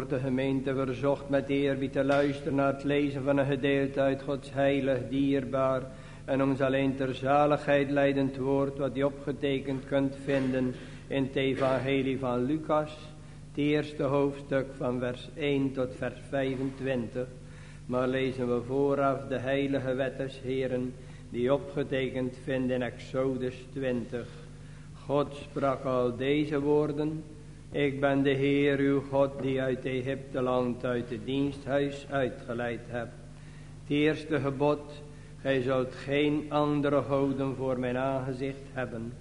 wordt de gemeente verzocht met eerbied te luisteren naar het lezen van een gedeelte uit Gods heilig, dierbaar en ons alleen ter zaligheid leidend woord wat je opgetekend kunt vinden in het evangelie van Lucas, het eerste hoofdstuk van vers 1 tot vers 25. Maar lezen we vooraf de heilige wet des Heren die opgetekend vindt in Exodus 20. God sprak al deze woorden. Ik ben de Heer uw God die uit Egypte land uit het diensthuis uitgeleid hebt. Het eerste gebod, gij zult geen andere goden voor mijn aangezicht hebben.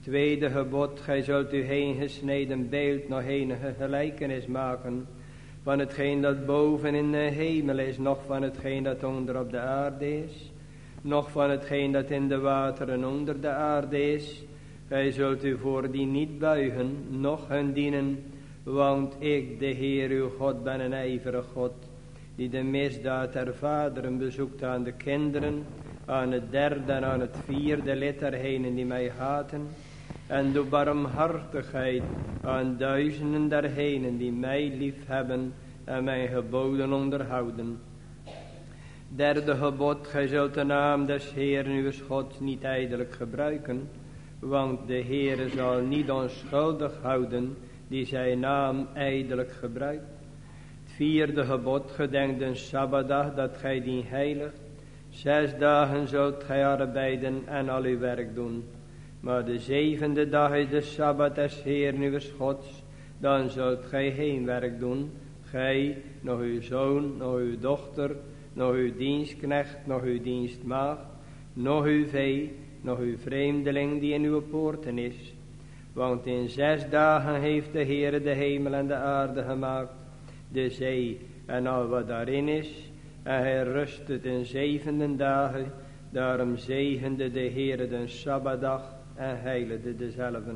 Tweede gebod, gij zult u heen gesneden beeld nog enige gelijkenis maken van hetgeen dat boven in de hemel is, nog van hetgeen dat onder op de aarde is, nog van hetgeen dat in de wateren onder de aarde is. Gij zult u voor die niet buigen, noch hun dienen, want ik, de Heer uw God, ben een ijverig God, die de misdaad der vaderen bezoekt aan de kinderen, aan het derde en aan het vierde lid die mij haten, en doe barmhartigheid aan duizenden dergenen die mij lief hebben en mijn geboden onderhouden. Derde gebod, gij zult de naam des Heeren uw God niet ijdelijk gebruiken, want de Heere zal niet onschuldig houden die zijn naam ijdelijk gebruikt. Het vierde gebod, gedenk de Sabbatdag dat gij die heiligt. Zes dagen zult gij arbeiden en al uw werk doen. Maar de zevende dag is de Sabbat des Heeren uw Gods. Dan zult gij geen werk doen. Gij, nog uw zoon, nog uw dochter, nog uw dienstknecht, nog uw dienstmaagd, nog uw vee, nog uw vreemdeling die in uw poorten is. Want in zes dagen heeft de Heere de hemel en de aarde gemaakt, de zee en al wat daarin is. En hij rustte in zevende dagen, daarom zegende de Heere de Sabbatdag en heiligde dezelfde.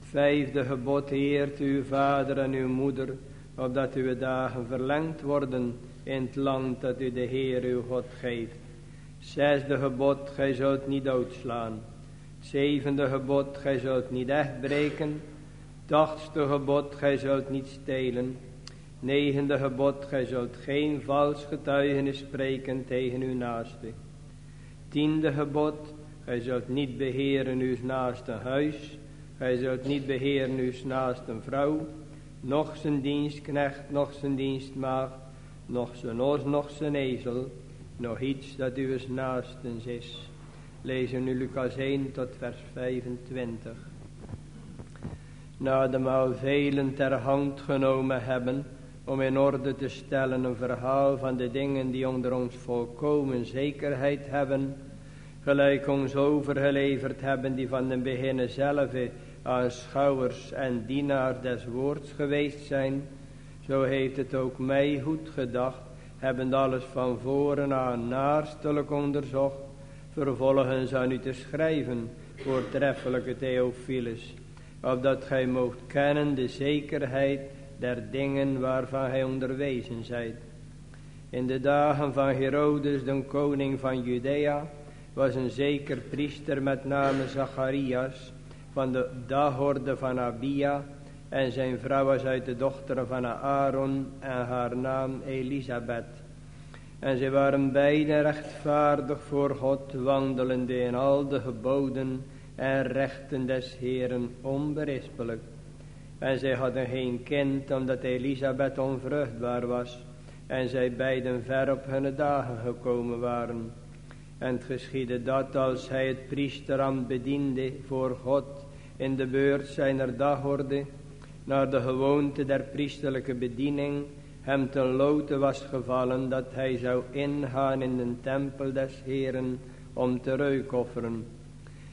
Vijfde gebod heert uw vader en uw moeder, opdat uw dagen verlengd worden in het land dat u de Heer uw God geeft. Zesde gebod, gij zult niet doodslaan. Zevende gebod, gij zult niet echt breken. Achtste gebod, gij zult niet stelen. Negende gebod, gij zult geen vals getuigenis spreken tegen uw naaste. Tiende gebod, gij zult niet beheren uw naaste huis. Gij zult niet beheren uw naaste vrouw. Nog zijn dienstknecht, nog zijn dienstmaagd. Nog zijn os, nog zijn ezel nog iets dat uw naastens is. Lezen nu Lucas 1 tot vers 25. Na de maal velen ter hand genomen hebben om in orde te stellen een verhaal van de dingen die onder ons volkomen zekerheid hebben, gelijk ons overgeleverd hebben die van den beginnen zelf aanschouwers en dienaar des woords geweest zijn, zo heeft het ook mij goed gedacht hebben alles van voren aan naastelijk onderzocht, vervolgens aan u te schrijven, voortreffelijke Theophilus, opdat gij moogt kennen de zekerheid der dingen waarvan gij onderwezen zijt. In de dagen van Herodes, de koning van Judea, was een zeker priester met name Zacharias, van de dagorde van Abia, en zijn vrouw was uit de dochter van Aaron en haar naam Elisabeth. En zij waren beiden rechtvaardig voor God, wandelende in al de geboden en rechten des Heeren onberispelijk. En zij hadden geen kind, omdat Elisabeth onvruchtbaar was, en zij beiden ver op hun dagen gekomen waren. En het geschiedde dat als hij het priesterambt bediende voor God in de beurt zijner dagorde, naar de gewoonte der priesterlijke bediening, hem ten lote was gevallen dat hij zou ingaan in de tempel des Heren om te reukofferen.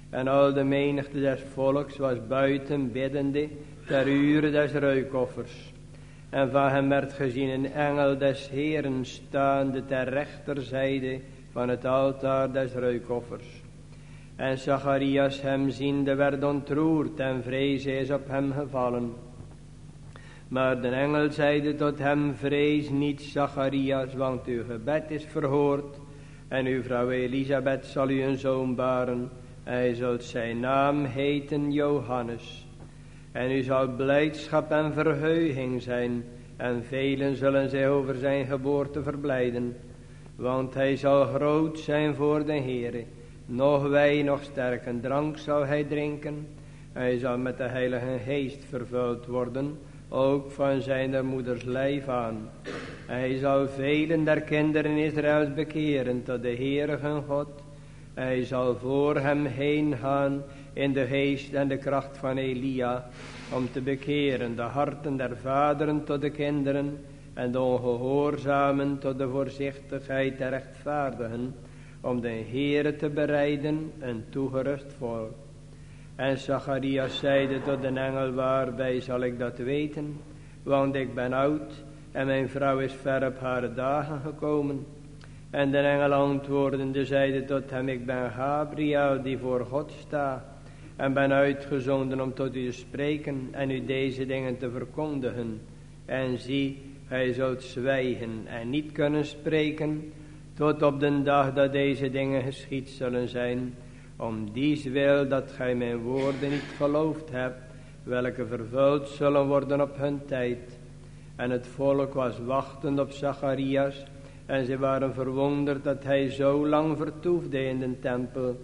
En al de menigte des volks was buiten biddende ter uren des reukoffers. En van hem werd gezien een engel des Heren staande ter rechterzijde van het altaar des reukoffers. En Zacharias hem ziende werd ontroerd en vrees is op hem gevallen. Maar de engel zeide tot hem, vrees niet Zacharias, want uw gebed is verhoord. En uw vrouw Elisabeth zal u een zoon baren. Hij zult zijn naam heten Johannes. En u zal blijdschap en verheuging zijn. En velen zullen zij over zijn geboorte verblijden. Want hij zal groot zijn voor de Heere. Nog wij, nog sterke drank zal hij drinken. Hij zal met de heilige geest vervuld worden. Ook van zijn moeders lijf aan. Hij zal velen der kinderen Israëls bekeren tot de Heere hun God. Hij zal voor hem heen gaan in de geest en de kracht van Elia, om te bekeren de harten der vaderen tot de kinderen en de ongehoorzamen tot de voorzichtigheid der rechtvaardigen, om de Heere te bereiden een toegerust volk. En Zacharias zeide tot de engel, waarbij zal ik dat weten, want ik ben oud en mijn vrouw is ver op haar dagen gekomen. En de engel antwoordende zeide tot hem, ik ben Gabriel die voor God sta en ben uitgezonden om tot u te spreken en u deze dingen te verkondigen. En zie, hij zult zwijgen en niet kunnen spreken, tot op de dag dat deze dingen geschied zullen zijn, om dies wil dat gij mijn woorden niet geloofd hebt, welke vervuld zullen worden op hun tijd. En het volk was wachtend op Zacharias, en ze waren verwonderd dat hij zo lang vertoefde in de tempel.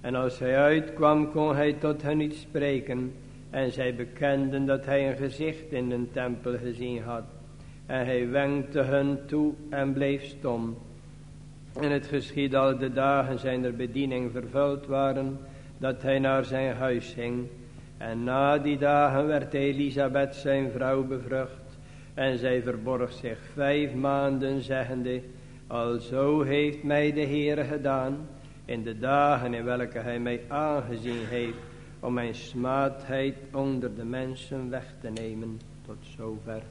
En als hij uitkwam, kon hij tot hen niet spreken. En zij bekenden dat hij een gezicht in de tempel gezien had. En hij wenkte hun toe en bleef stom. En het geschied al de dagen zijn er bediening vervuld waren, dat hij naar zijn huis ging. En na die dagen werd Elisabeth zijn vrouw bevrucht. En zij verborg zich vijf maanden, zeggende, Alzo heeft mij de Heere gedaan, in de dagen in welke hij mij aangezien heeft, om mijn smaadheid onder de mensen weg te nemen. Tot zover.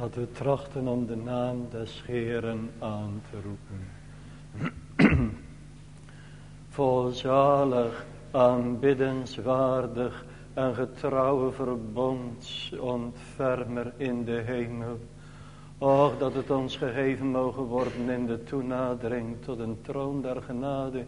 Dat we trachten om de naam des Heeren aan te roepen. Volzalig, aanbiddenswaardig en getrouwe verbondsontfermer in de hemel. Och, dat het ons gegeven mogen worden in de toenadering tot een troon der genade.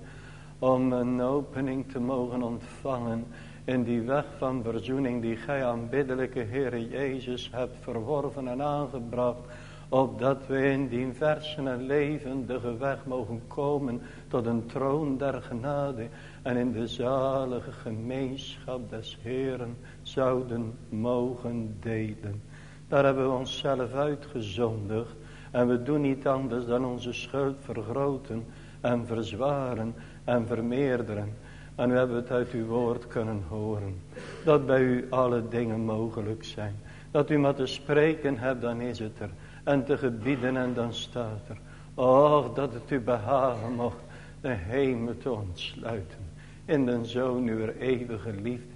Om een opening te mogen ontvangen in die weg van verzoening die gij aanbiddelijke Heere Jezus hebt verworven en aangebracht. Opdat we in die versen en levendige weg mogen komen tot een troon der genade. En in de zalige gemeenschap des Heeren zouden mogen delen. Daar hebben we onszelf uitgezondigd. En we doen niet anders dan onze schuld vergroten en verzwaren en vermeerderen. En we hebben het uit uw woord kunnen horen. Dat bij u alle dingen mogelijk zijn. Dat u maar te spreken hebt, dan is het er. En te gebieden en dan staat er. Och, dat het u behagen mocht de hemel te ontsluiten. In den zoon uw eeuwige liefde.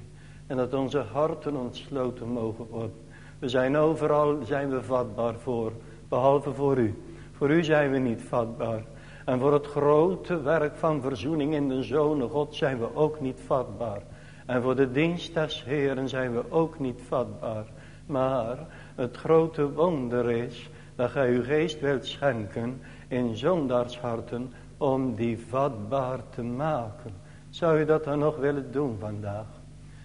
En dat onze harten ontsloten mogen worden. We zijn overal zijn we vatbaar voor. Behalve voor u. Voor u zijn we niet vatbaar. En voor het grote werk van verzoening in de Zonen God zijn we ook niet vatbaar. En voor de dienst des Heeren zijn we ook niet vatbaar. Maar het grote wonder is dat gij uw geest wilt schenken in zondaarsharten om die vatbaar te maken. Zou u dat dan nog willen doen vandaag?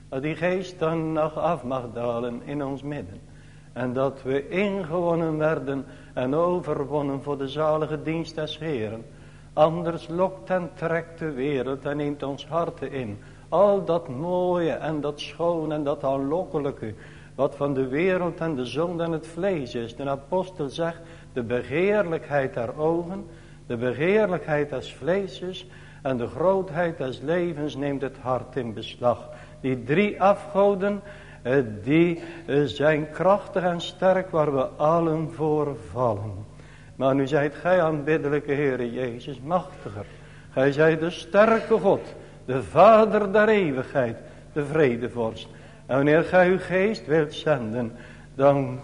Dat die geest dan nog af mag dalen in ons midden. En dat we ingewonnen werden en overwonnen voor de zalige dienst des Heeren. Anders lokt en trekt de wereld en neemt ons harten in. Al dat mooie en dat schoon en dat aanlokkelijke. Wat van de wereld en de zon en het vlees is. De apostel zegt de begeerlijkheid der ogen. De begeerlijkheid des vleeses. En de grootheid des levens neemt het hart in beslag. Die drie afgoden die eh, zijn krachtig en sterk waar we allen voor vallen. Maar nu zijt gij aanbiddelijke Heere Jezus machtiger. Gij zijt de sterke God, de Vader der eeuwigheid, de vredevorst. En wanneer gij uw geest wilt zenden, dan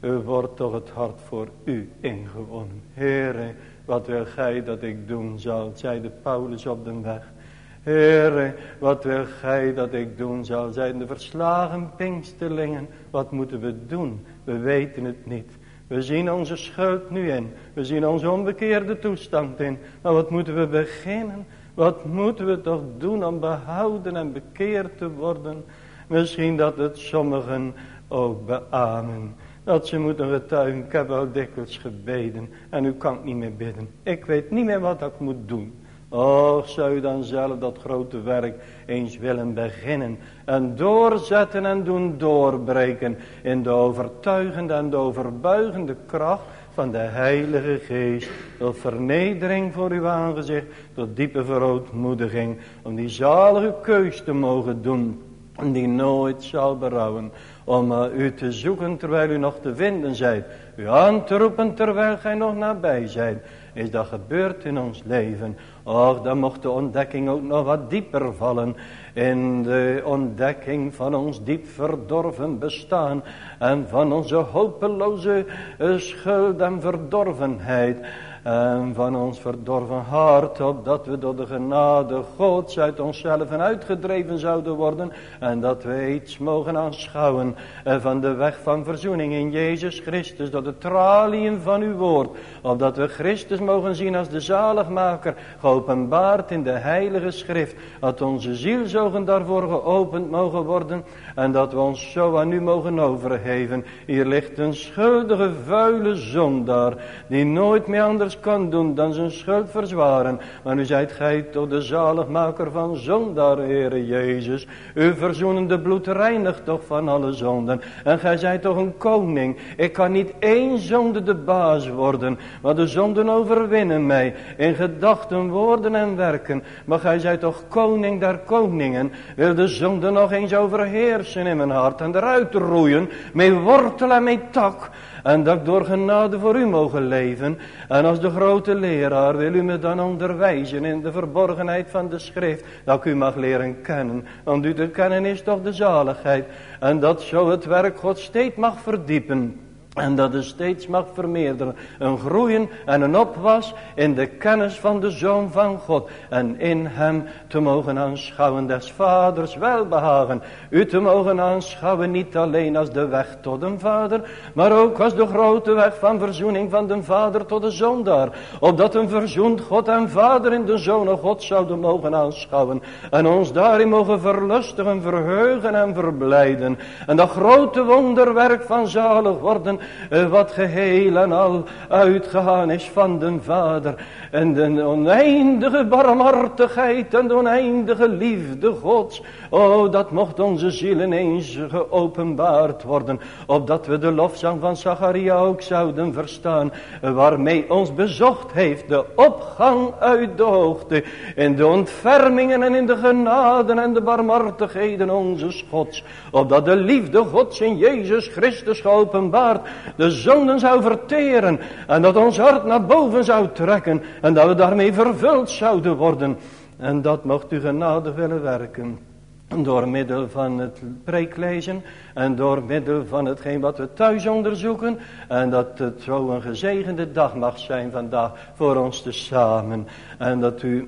uh, wordt toch het hart voor u ingewonnen. Heere, wat wil gij dat ik doen zal, zei de Paulus op de weg. Heere, wat wil gij dat ik doen zal, zijn de verslagen pinksterlingen. Wat moeten we doen? We weten het niet. We zien onze schuld nu in. We zien onze onbekeerde toestand in. Maar wat moeten we beginnen? Wat moeten we toch doen om behouden en bekeerd te worden? Misschien dat het sommigen ook beamen. Dat ze moeten getuigen, ik heb al dikwijls gebeden en nu kan ik niet meer bidden. Ik weet niet meer wat ik moet doen. Och, zou je dan zelf dat grote werk eens willen beginnen. En doorzetten en doen doorbreken. In de overtuigende en de overbuigende kracht van de Heilige Geest. Tot vernedering voor uw aangezicht. Tot diepe verootmoediging. Om die zalige keus te mogen doen. Die nooit zal berouwen. Om uh, u te zoeken terwijl u nog te vinden zijt. U aan te roepen terwijl gij nog nabij zijt. Is dat gebeurd in ons leven. Och, dan mocht de ontdekking ook nog wat dieper vallen. In de ontdekking van ons diep verdorven bestaan. En van onze hopeloze schuld en verdorvenheid. En van ons verdorven hart, opdat we door de genade Gods uit onszelf uitgedreven zouden worden. En dat we iets mogen aanschouwen van de weg van verzoening in Jezus Christus. Door de traliën van uw woord. Opdat we Christus mogen zien als de zaligmaker. Geopenbaard in de heilige schrift. Dat onze zielzogen daarvoor geopend mogen worden. En dat we ons zo aan u mogen overgeven. Hier ligt een schuldige vuile zondaar. Die nooit meer anders kan doen dan zijn schuld verzwaren. Maar nu zijt gij tot de zaligmaker van zondaar, Heere Jezus. Uw verzoenende bloed reinigt toch van alle zonden. En gij zijt toch een koning. Ik kan niet één zonde de baas worden. Maar de zonden overwinnen mij. In gedachten, woorden en werken. Maar gij zijt toch koning der koningen. Wil de zonde nog eens overheersen in mijn hart. En eruit roeien. Met wortel en met tak. En dat ik door genade voor u mogen leven. En als de grote leraar wil u me dan onderwijzen in de verborgenheid van de schrift. Dat ik u mag leren kennen. Want u te kennen is toch de zaligheid. En dat zo het werk God steeds mag verdiepen. En dat het steeds mag vermeerderen. Een groeien en een opwas in de kennis van de Zoon van God. En in hem te mogen aanschouwen des vaders welbehagen. U te mogen aanschouwen niet alleen als de weg tot een vader. Maar ook als de grote weg van verzoening van de vader tot de zoon daar. Opdat een verzoend God en vader in de Zoon God zouden mogen aanschouwen. En ons daarin mogen verlustigen, verheugen en verblijden. En dat grote wonderwerk van zalig worden wat geheel en al uitgegaan is van de Vader. En de oneindige barmhartigheid en de oneindige liefde Gods. Oh, dat mocht onze zielen eens geopenbaard worden. Opdat we de lofzang van Zacharia ook zouden verstaan. Waarmee ons bezocht heeft de opgang uit de hoogte. In de ontfermingen en in de genaden en de barmhartigheden onze Gods. Opdat de liefde Gods in Jezus Christus geopenbaard de zonden zou verteren. En dat ons hart naar boven zou trekken. En dat we daarmee vervuld zouden worden. En dat mocht u genade willen werken. Door middel van het preeklezen en door middel van hetgeen wat we thuis onderzoeken. En dat het zo een gezegende dag mag zijn vandaag voor ons te samen. En dat u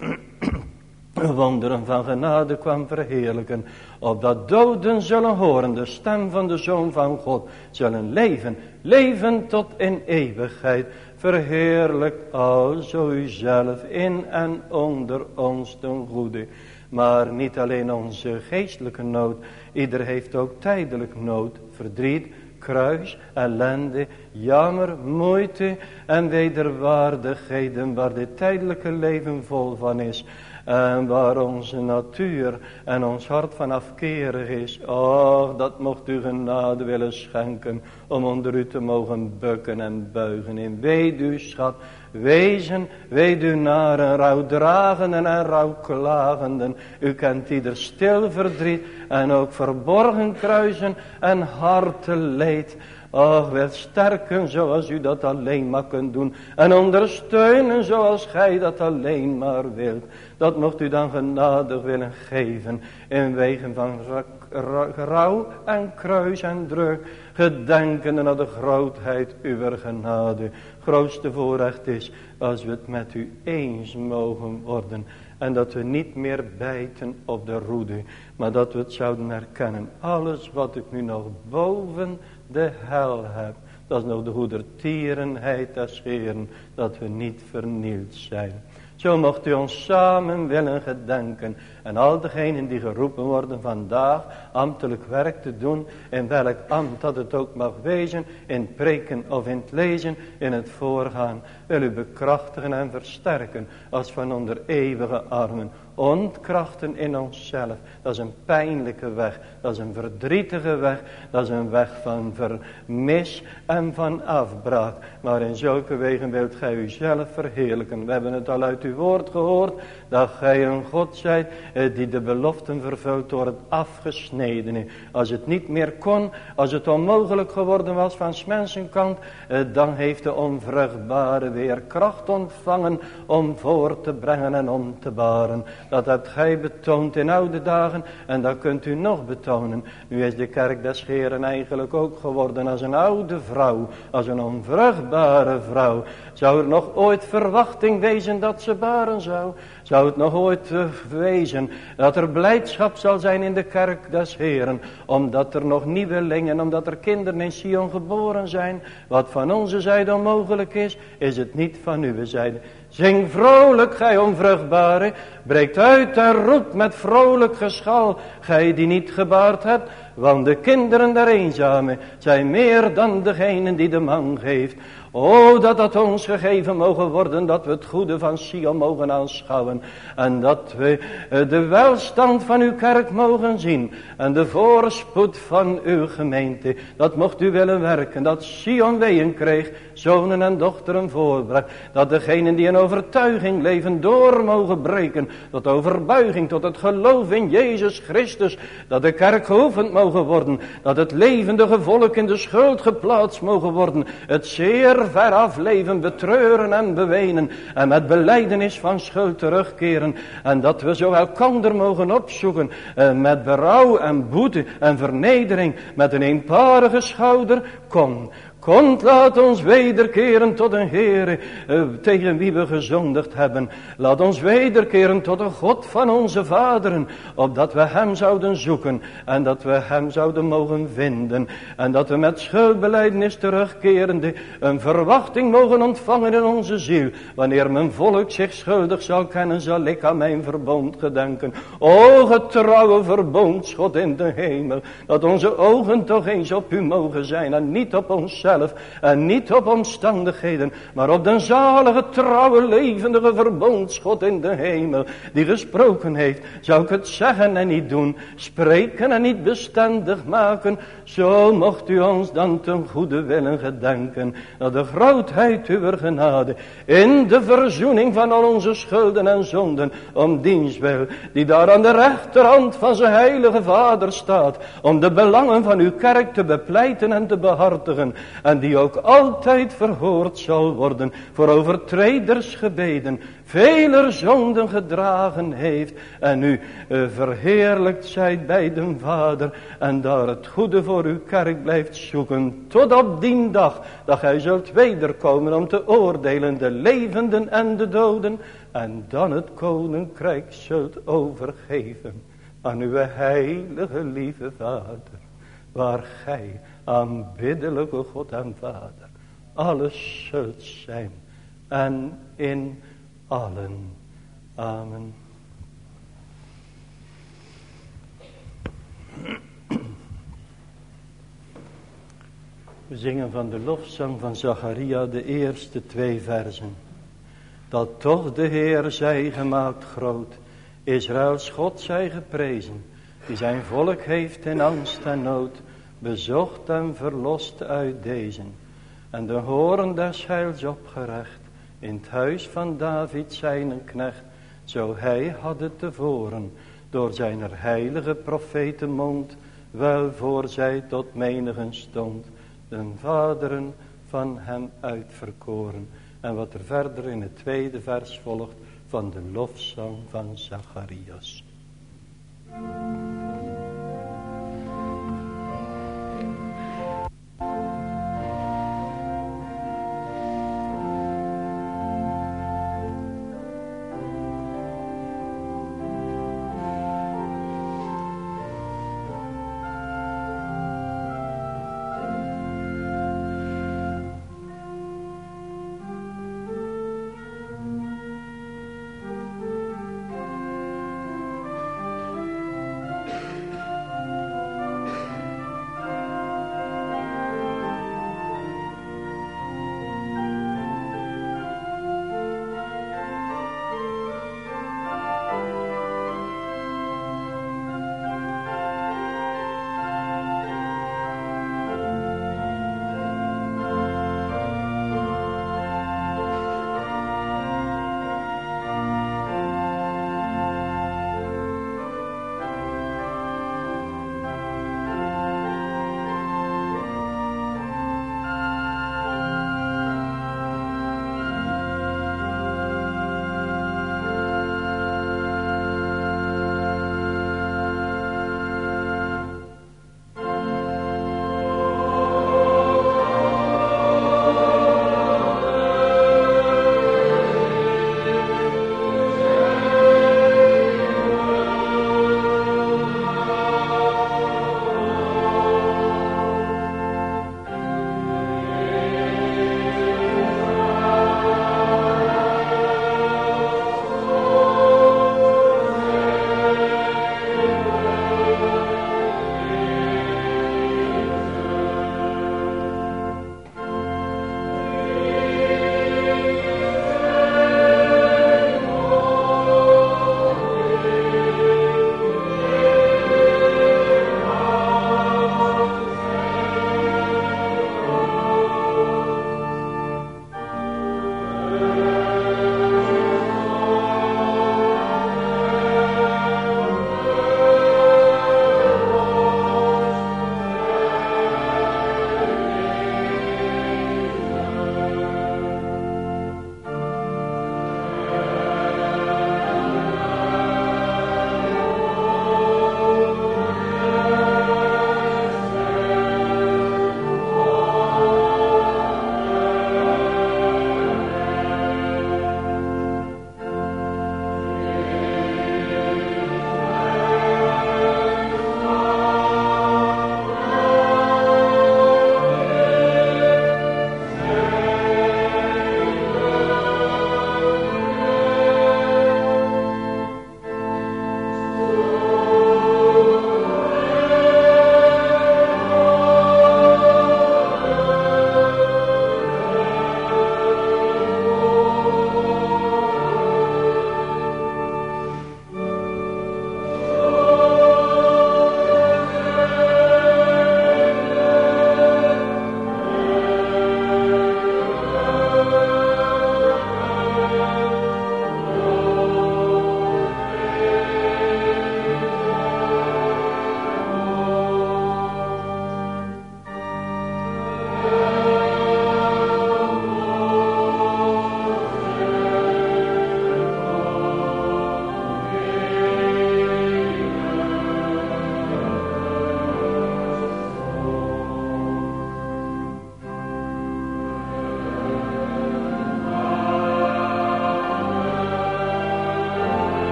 wonderen van genade kwam verheerlijken. Opdat doden zullen horen de stem van de Zoon van God. Zullen leven, leven tot in eeuwigheid. Verheerlijk alzo uzelf in en onder ons ten goede. Maar niet alleen onze geestelijke nood. Ieder heeft ook tijdelijk nood, verdriet, kruis, ellende, jammer, moeite en wederwaardigheden waar dit tijdelijke leven vol van is. En waar onze natuur en ons hart van afkerig is. Och, dat mocht u genade willen schenken. Om onder u te mogen bukken en buigen in weduwschap. Wezen, weduwnaren, rouwdragenden en rouwklagenden. U kent ieder stil verdriet en ook verborgen kruisen en harteleed. Och, wil sterken zoals u dat alleen maar kunt doen. En ondersteunen zoals gij dat alleen maar wilt. Dat mocht u dan genadig willen geven. In wegen van rouw en kruis en druk. Gedenkende naar de grootheid uw genade. Grootste voorrecht is als we het met u eens mogen worden. En dat we niet meer bijten op de roede. Maar dat we het zouden herkennen. Alles wat ik nu nog boven de hel heb. Dat is nog de goedertierenheid des Heeren. Dat we niet vernield zijn. Zo mocht u ons samen willen gedenken. En al degenen die geroepen worden vandaag ambtelijk werk te doen. In welk ambt dat het ook mag wezen. In preken of in het lezen. In het voorgaan. Wil u bekrachtigen en versterken. Als van onder eeuwige armen ontkrachten in onszelf. Dat is een pijnlijke weg. Dat is een verdrietige weg. Dat is een weg van vermis en van afbraak. Maar in zulke wegen wilt gij uzelf verheerlijken. We hebben het al uit uw woord gehoord. Dat gij een God zijt eh, die de beloften vervult door het afgesnedene. Als het niet meer kon. Als het onmogelijk geworden was van mensenkant. Eh, dan heeft de onvruchtbare weer kracht ontvangen om voor te brengen en om te baren. Dat hebt gij betoond in oude dagen en dat kunt u nog betonen. Nu is de kerk des Heren eigenlijk ook geworden als een oude vrouw, als een onvruchtbare vrouw. Zou er nog ooit verwachting wezen dat ze baren zou? Zou het nog ooit wezen dat er blijdschap zal zijn in de kerk des Heren, omdat er nog nieuwelingen, omdat er kinderen in Sion geboren zijn. Wat van onze zijde onmogelijk is, is het niet van uw zijde. Zing vrolijk, gij onvruchtbare, breekt uit en roept met vrolijk geschal, gij die niet gebaard hebt, want de kinderen der eenzame zijn meer dan degenen die de man geeft. O, dat dat ons gegeven mogen worden, dat we het goede van Sion mogen aanschouwen. En dat we eh, de welstand van uw kerk mogen zien. En de voorspoed van uw gemeente. Dat mocht u willen werken, dat Sion weeën kreeg, zonen en dochteren voorbracht. Dat degenen die in overtuiging leven door mogen breken. Tot overbuiging, tot het geloof in Jezus Christus. Dat de kerk geoefend mogen worden. Dat het levendige volk in de schuld geplaatst mogen worden. Het zeer veraf leven betreuren en bewenen. En met beleidenis van schuld terugkeren. En dat we zo elkander mogen opzoeken. Eh, met berouw en boete en vernedering. Met een eenparige schouder. Kom, Komt, laat ons wederkeren tot een Heer uh, tegen wie we gezondigd hebben. Laat ons wederkeren tot een God van onze vaderen. Opdat we hem zouden zoeken en dat we hem zouden mogen vinden. En dat we met schuldbeleidnis terugkerende een verwachting mogen ontvangen in onze ziel. Wanneer mijn volk zich schuldig zal kennen, zal ik aan mijn verbond gedenken. O getrouwe verbondsgod in de hemel. Dat onze ogen toch eens op u mogen zijn en niet op onszelf en niet op omstandigheden, maar op den zalige, trouwe, levendige verbondsgod in de hemel, die gesproken heeft. Zou ik het zeggen en niet doen, spreken en niet bestendig maken, zo mocht u ons dan ten goede willen gedenken, dat de grootheid uw genade, in de verzoening van al onze schulden en zonden, om diens wil, die daar aan de rechterhand van zijn heilige vader staat, om de belangen van uw kerk te bepleiten en te behartigen, en die ook altijd verhoord zal worden voor overtreders gebeden, veler zonden gedragen heeft en u uh, verheerlijkt zijt bij de Vader en daar het goede voor uw kerk blijft zoeken tot op die dag dat gij zult wederkomen om te oordelen de levenden en de doden en dan het koninkrijk zult overgeven aan uw heilige lieve Vader waar gij aanbiddelijke God en Vader, alles zult zijn en in allen. Amen. We zingen van de lofzang van Zacharia de eerste twee versen. Dat toch de Heer zij gemaakt groot, Israëls God zij geprezen, die zijn volk heeft in angst en nood, bezocht en verlost uit deze. En de horen des heils opgerecht, in het huis van David zijn knecht, zo hij had het tevoren, door zijn heilige profetenmond, wel voor zij tot menigen stond, de vaderen van hem uitverkoren. En wat er verder in het tweede vers volgt van de lofzang van Zacharias.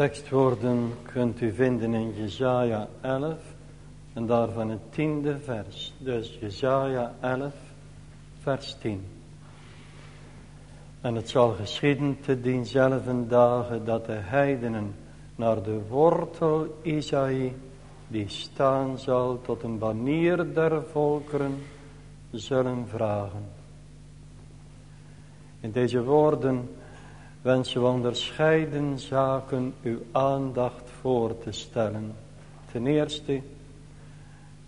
Tekstwoorden kunt u vinden in Jesaja 11 en daarvan het tiende vers. Dus Jesaja 11 vers 10. En het zal geschieden te dienzelfde dagen dat de heidenen naar de wortel Isaïe, die staan zal tot een banier der volkeren, zullen vragen. In deze woorden wensen we onderscheiden zaken uw aandacht voor te stellen. Ten eerste,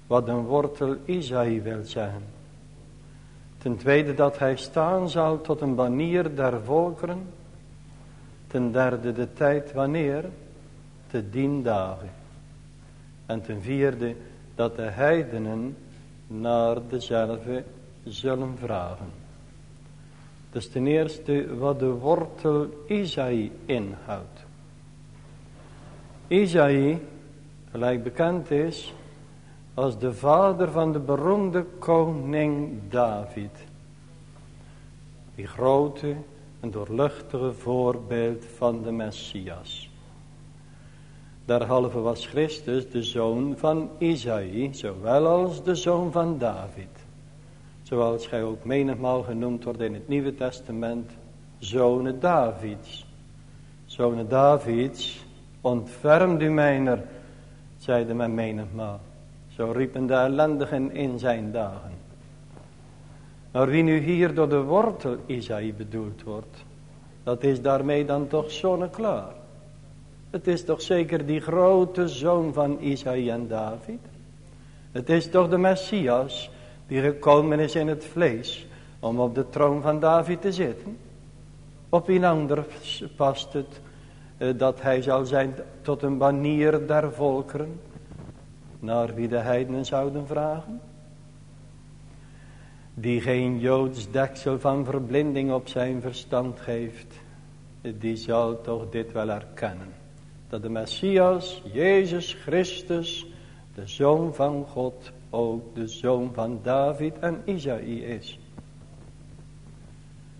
wat een wortel Isaïe wil zeggen. Ten tweede dat hij staan zal tot een banier der volkeren. Ten derde de tijd wanneer? Te dien dagen. En ten vierde dat de heidenen naar dezelfde zullen vragen. Dus ten eerste wat de wortel Isaïe inhoudt. Isaïe, gelijk bekend is, als de vader van de beroemde koning David. Die grote en doorluchtige voorbeeld van de Messias. Derhalve was Christus de zoon van Isaïe, zowel als de zoon van David. Zoals gij ook menigmaal genoemd wordt in het Nieuwe Testament, zonen Davids. Zonen Davids, ontfermt u mijner, zeide men menigmaal. Zo riepen de ellendigen in zijn dagen. Maar wie nu hier door de wortel Isaïe bedoeld wordt, dat is daarmee dan toch zonneklaar. Het is toch zeker die grote zoon van Isaïe en David. Het is toch de Messias die gekomen is in het vlees om op de troon van David te zitten. Op een ander past het eh, dat hij zal zijn tot een banier der volkeren naar wie de heidenen zouden vragen? Die geen Joods deksel van verblinding op zijn verstand geeft, die zal toch dit wel erkennen. Dat de Messias, Jezus Christus, de Zoon van God, ook de Zoon van David en Isaïe is.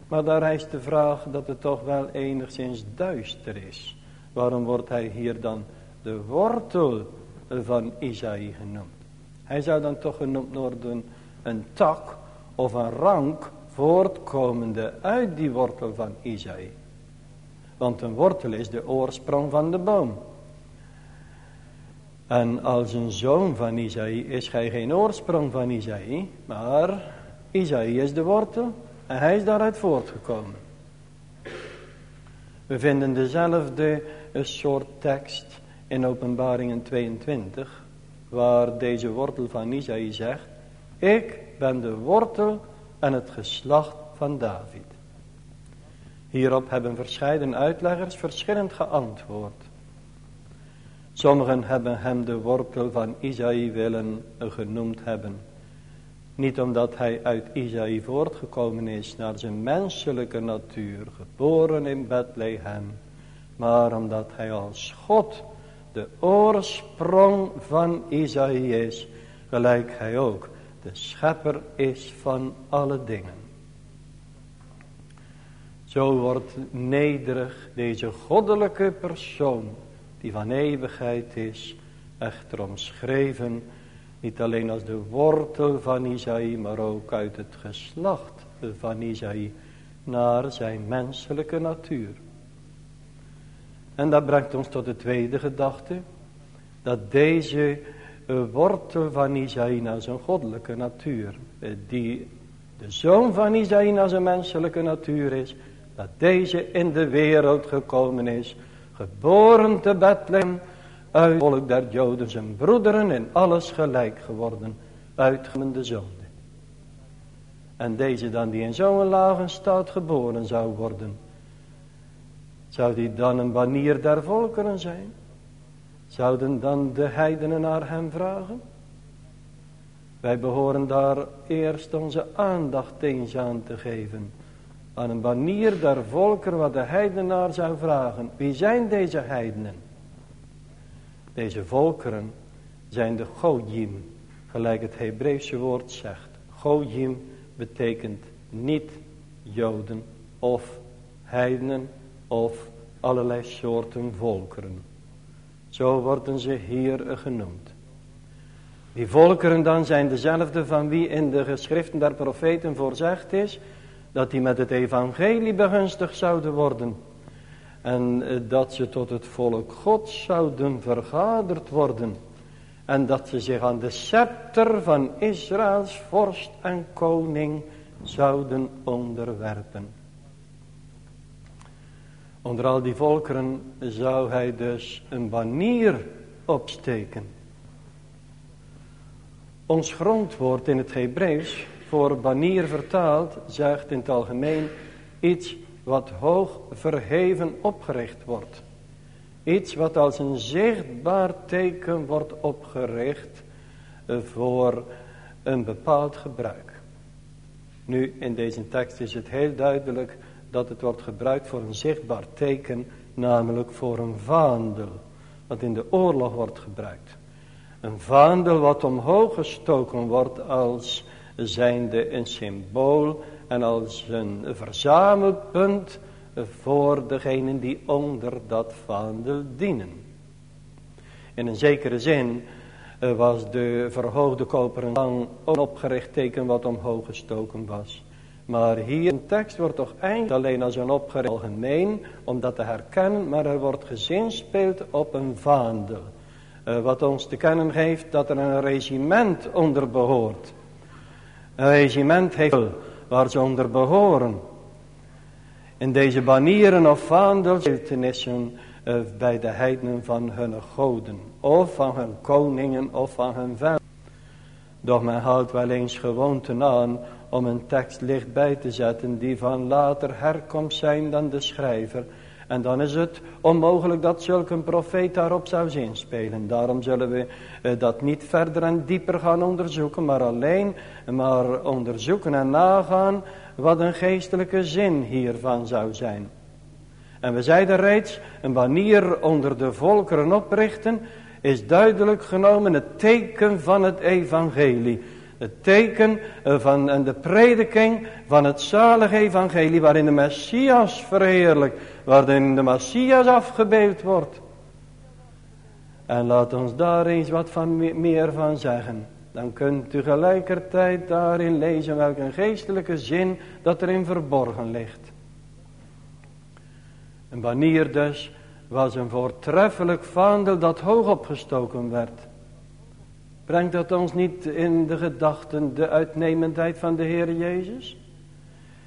Maar daar rijst de vraag dat het toch wel enigszins duister is. Waarom wordt hij hier dan de wortel van Isaïe genoemd. Hij zou dan toch genoemd worden een tak of een rank voortkomende uit die wortel van Isaïe. Want een wortel is de oorsprong van de boom. En als een zoon van Isaïe is hij geen oorsprong van Isaïe, maar Isaïe is de wortel en hij is daaruit voortgekomen. We vinden dezelfde soort tekst in openbaringen 22, waar deze wortel van Isaïe zegt, ik ben de wortel en het geslacht van David. Hierop hebben verschillende uitleggers verschillend geantwoord. Sommigen hebben hem de wortel van Isaïe willen genoemd hebben. Niet omdat hij uit Isaïe voortgekomen is naar zijn menselijke natuur, geboren in Bethlehem, maar omdat hij als God de oorsprong van Isaïe is, gelijk hij ook de schepper is van alle dingen. Zo wordt nederig deze goddelijke persoon, die van eeuwigheid is, echter omschreven, niet alleen als de wortel van Isaïe, maar ook uit het geslacht van Isaïe, naar zijn menselijke natuur. En dat brengt ons tot de tweede gedachte. Dat deze uh, wortel van Isaïe naar zijn goddelijke natuur. Uh, die de zoon van Isaïe naar zijn menselijke natuur is. Dat deze in de wereld gekomen is. Geboren te Bethlehem. Uit volk der Joden zijn broederen in alles gelijk geworden. Uitgemende zonde. En deze dan die in zo'n lage staat geboren zou worden zou die dan een banier der volkeren zijn? Zouden dan de heidenen naar hem vragen? Wij behoren daar eerst onze aandacht eens aan te geven. Aan een banier der volkeren wat de heidenaar zou vragen. Wie zijn deze heidenen? Deze volkeren zijn de Goyim, gelijk het Hebreeuwse woord zegt. Goyim betekent niet Joden of heidenen of allerlei soorten volkeren. Zo worden ze hier genoemd. Die volkeren dan zijn dezelfde van wie in de geschriften der profeten voorzegd is, dat die met het evangelie begunstigd zouden worden. En eh, dat ze tot het volk Gods zouden vergaderd worden. En dat ze zich aan de scepter van Israëls vorst en koning zouden onderwerpen. Onder al die volkeren zou hij dus een banier opsteken. Ons grondwoord in het Hebreeuws voor banier vertaald zegt in het algemeen iets wat hoog verheven opgericht wordt. Iets wat als een zichtbaar teken wordt opgericht voor een bepaald gebruik. Nu in deze tekst is het heel duidelijk dat het wordt gebruikt voor een zichtbaar teken, namelijk voor een vaandel, wat in de oorlog wordt gebruikt. Een vaandel wat omhoog gestoken wordt als zijnde een symbool en als een verzamelpunt voor degenen die onder dat vaandel dienen. In een zekere zin eh, was de verhoogde koperen lang een opgericht teken wat omhoog gestoken was. Maar hier in tekst wordt toch eigenlijk alleen als een opgericht algemeen om dat te herkennen, maar er wordt gezinspeeld op een vaandel. Uh, wat ons te kennen geeft dat er een regiment onder behoort. Een regiment heeft waar ze onder behoren. In deze banieren of vaandelsbeeltenissen uh, bij de heidenen van hun goden. Of van hun koningen of van hun vijanden. Doch men houdt wel eens gewoonte aan om een tekst licht bij te zetten die van later herkomst zijn dan de schrijver. En dan is het onmogelijk dat zulke een profeet daarop zou zinspelen. Daarom zullen we eh, dat niet verder en dieper gaan onderzoeken, maar alleen maar onderzoeken en nagaan wat een geestelijke zin hiervan zou zijn. En we zeiden reeds, een banier onder de volkeren oprichten is duidelijk genomen het teken van het evangelie. Het teken van en de prediking van het zalige evangelie waarin de Messias verheerlijkt, waarin de Messias afgebeeld wordt. En laat ons daar eens wat van meer van zeggen. Dan kunt u gelijkertijd daarin lezen welke geestelijke zin dat erin verborgen ligt. Een banier dus was een voortreffelijk vaandel dat hoog opgestoken werd. Brengt dat ons niet in de gedachten de uitnemendheid van de Heer Jezus?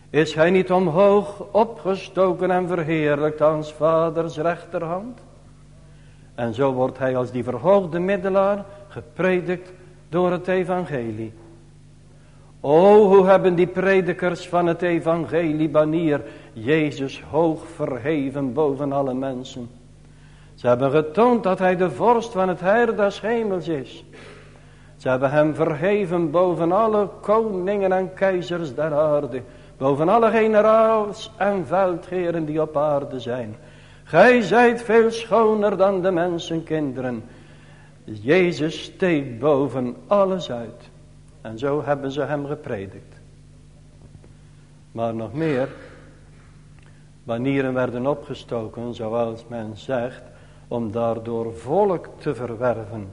Is hij niet omhoog opgestoken en verheerlijkt aan vaders rechterhand? En zo wordt hij als die verhoogde middelaar gepredikt door het evangelie. O, hoe hebben die predikers van het evangelie banier Jezus hoog verheven boven alle mensen. Ze hebben getoond dat hij de vorst van het heer des hemels is. Ze hebben hem verheven boven alle koningen en keizers der aarde. Boven alle generaals en veldheren die op aarde zijn. Gij zijt veel schoner dan de mensenkinderen. Jezus steekt boven alles uit. En zo hebben ze hem gepredikt. Maar nog meer. Banieren werden opgestoken, zoals men zegt, om daardoor volk te verwerven.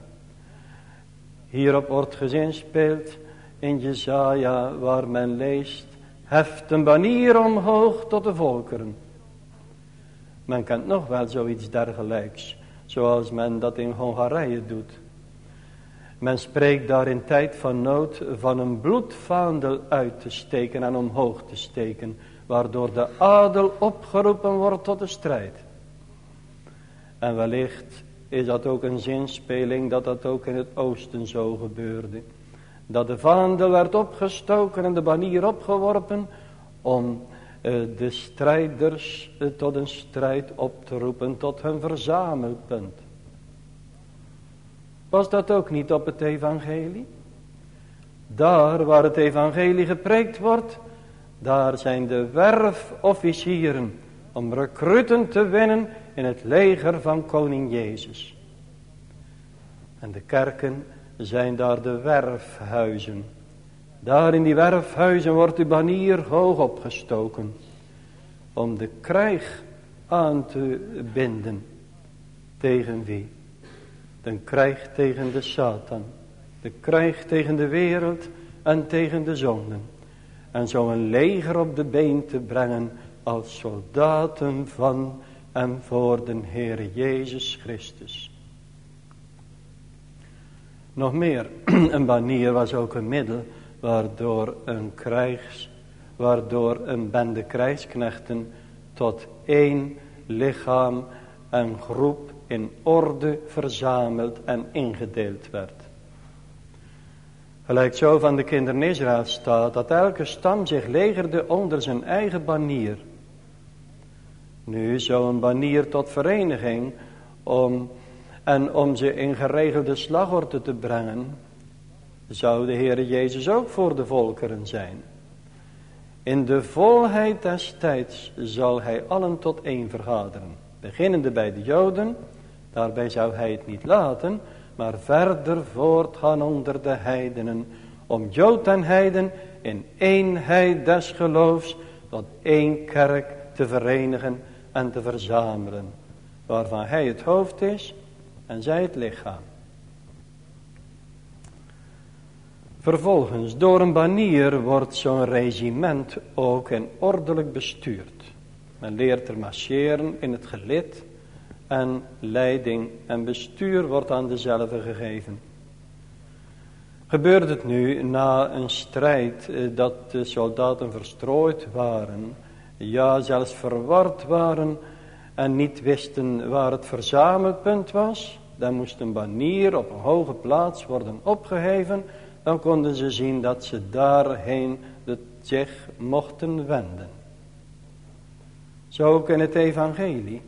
Hierop wordt gezinspeeld in Jezaja waar men leest, heft een banier omhoog tot de volkeren. Men kent nog wel zoiets dergelijks, zoals men dat in Hongarije doet. Men spreekt daar in tijd van nood van een bloedvaandel uit te steken en omhoog te steken, waardoor de adel opgeroepen wordt tot de strijd. En wellicht is dat ook een zinspeling dat dat ook in het oosten zo gebeurde. Dat de vaandel werd opgestoken en de banier opgeworpen om uh, de strijders uh, tot een strijd op te roepen, tot hun verzamelpunt. Was dat ook niet op het evangelie? Daar waar het evangelie gepreekt wordt, daar zijn de werfofficieren om recruten te winnen in het leger van koning Jezus. En de kerken zijn daar de werfhuizen. Daar in die werfhuizen wordt de banier hoog opgestoken. Om de krijg aan te binden. Tegen wie? De krijg tegen de Satan. De krijg tegen de wereld en tegen de zonden. En zo een leger op de been te brengen als soldaten van en voor de Heer Jezus Christus. Nog meer, een banier was ook een middel waardoor een krijgs, waardoor een bende krijgsknechten tot één lichaam en groep in orde verzameld en ingedeeld werd. Gelijk zo van de kinderen Israël staat dat elke stam zich legerde onder zijn eigen banier. Nu zou een banier tot vereniging om, en om ze in geregelde slagorde te brengen, zou de Heer Jezus ook voor de volkeren zijn. In de volheid des tijds zal hij allen tot één vergaderen. Beginnende bij de Joden, daarbij zou hij het niet laten, maar verder voortgaan onder de heidenen, om Jood en heiden in eenheid des geloofs tot één kerk te verenigen en te verzamelen, waarvan hij het hoofd is en zij het lichaam. Vervolgens, door een banier wordt zo'n regiment ook in ordelijk bestuurd. Men leert er marcheren in het gelid en leiding en bestuur wordt aan dezelfde gegeven. Gebeurt het nu na een strijd eh, dat de soldaten verstrooid waren, ja zelfs verward waren en niet wisten waar het verzamelpunt was, dan moest een banier op een hoge plaats worden opgeheven, dan konden ze zien dat ze daarheen zich mochten wenden. Zo ook in het evangelie.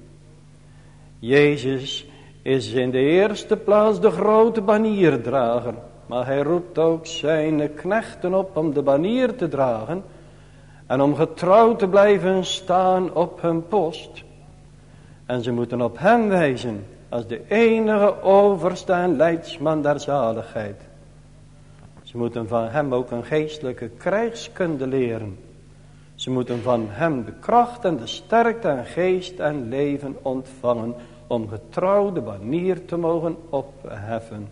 Jezus is in de eerste plaats de grote banierdrager. Maar hij roept ook zijn knechten op om de banier te dragen. En om getrouw te blijven staan op hun post. En ze moeten op hem wijzen als de enige overstaan leidsman der zaligheid. Ze moeten van hem ook een geestelijke krijgskunde leren. Ze moeten van hem de kracht en de sterkte en geest en leven ontvangen om getrouw de banier te mogen opheffen.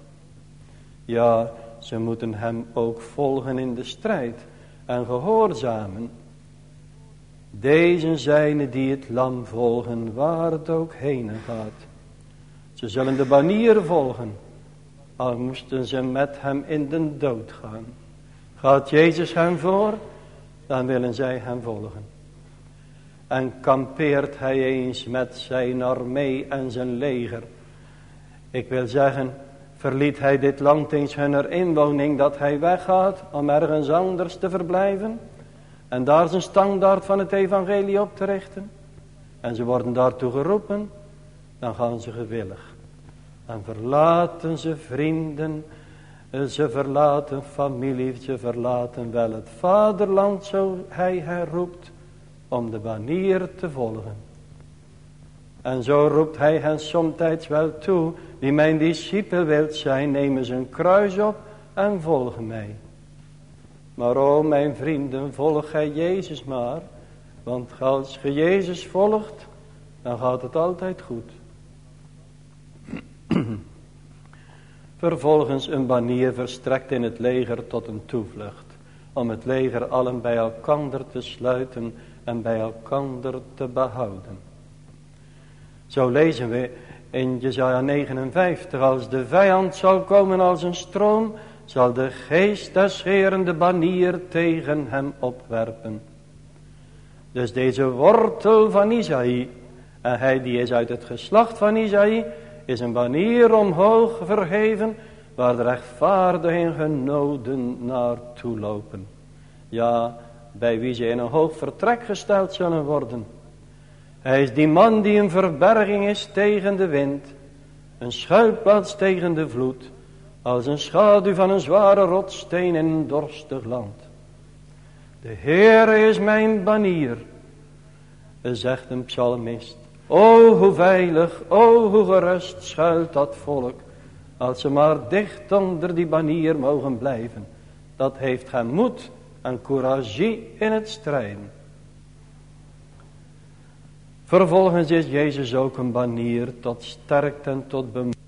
Ja, ze moeten hem ook volgen in de strijd en gehoorzamen. Deze zijn die het lam volgen waar het ook heen gaat. Ze zullen de banier volgen, al moesten ze met hem in de dood gaan. Gaat Jezus hem voor, dan willen zij hem volgen. En kampeert hij eens met zijn armee en zijn leger. Ik wil zeggen, verliet hij dit land eens hun inwoning dat hij weggaat om ergens anders te verblijven. En daar zijn standaard van het evangelie op te richten. En ze worden daartoe geroepen, dan gaan ze gewillig. Dan verlaten ze vrienden, ze verlaten familie, ze verlaten wel het vaderland, zo hij herroept om de banier te volgen. En zo roept hij hen somtijds wel toe, wie mijn discipel wilt zijn, nemen zijn kruis op en volgen mij. Maar o mijn vrienden, volg gij Jezus maar, want als je Jezus volgt, dan gaat het altijd goed. Vervolgens een banier verstrekt in het leger tot een toevlucht, om het leger allen bij elkander te sluiten en bij elkander te behouden. Zo lezen we in Jesaja 59, als de vijand zal komen als een stroom, zal de geest des Heeren de banier tegen hem opwerpen. Dus deze wortel van Isaïe, en hij die is uit het geslacht van Isaïe, is een banier omhoog verheven, waar de rechtvaardigen genoden naartoe lopen. Ja, bij wie ze in een hoog vertrek gesteld zullen worden. Hij is die man die een verberging is tegen de wind, een schuilplaats tegen de vloed, als een schaduw van een zware rotsteen in dorstig land. De Heere is mijn banier, zegt een psalmist. O hoe veilig, o hoe gerust schuilt dat volk, als ze maar dicht onder die banier mogen blijven. Dat heeft hem moed en courage in het strijden. Vervolgens is Jezus ook een banier tot sterkte en tot bemoediging.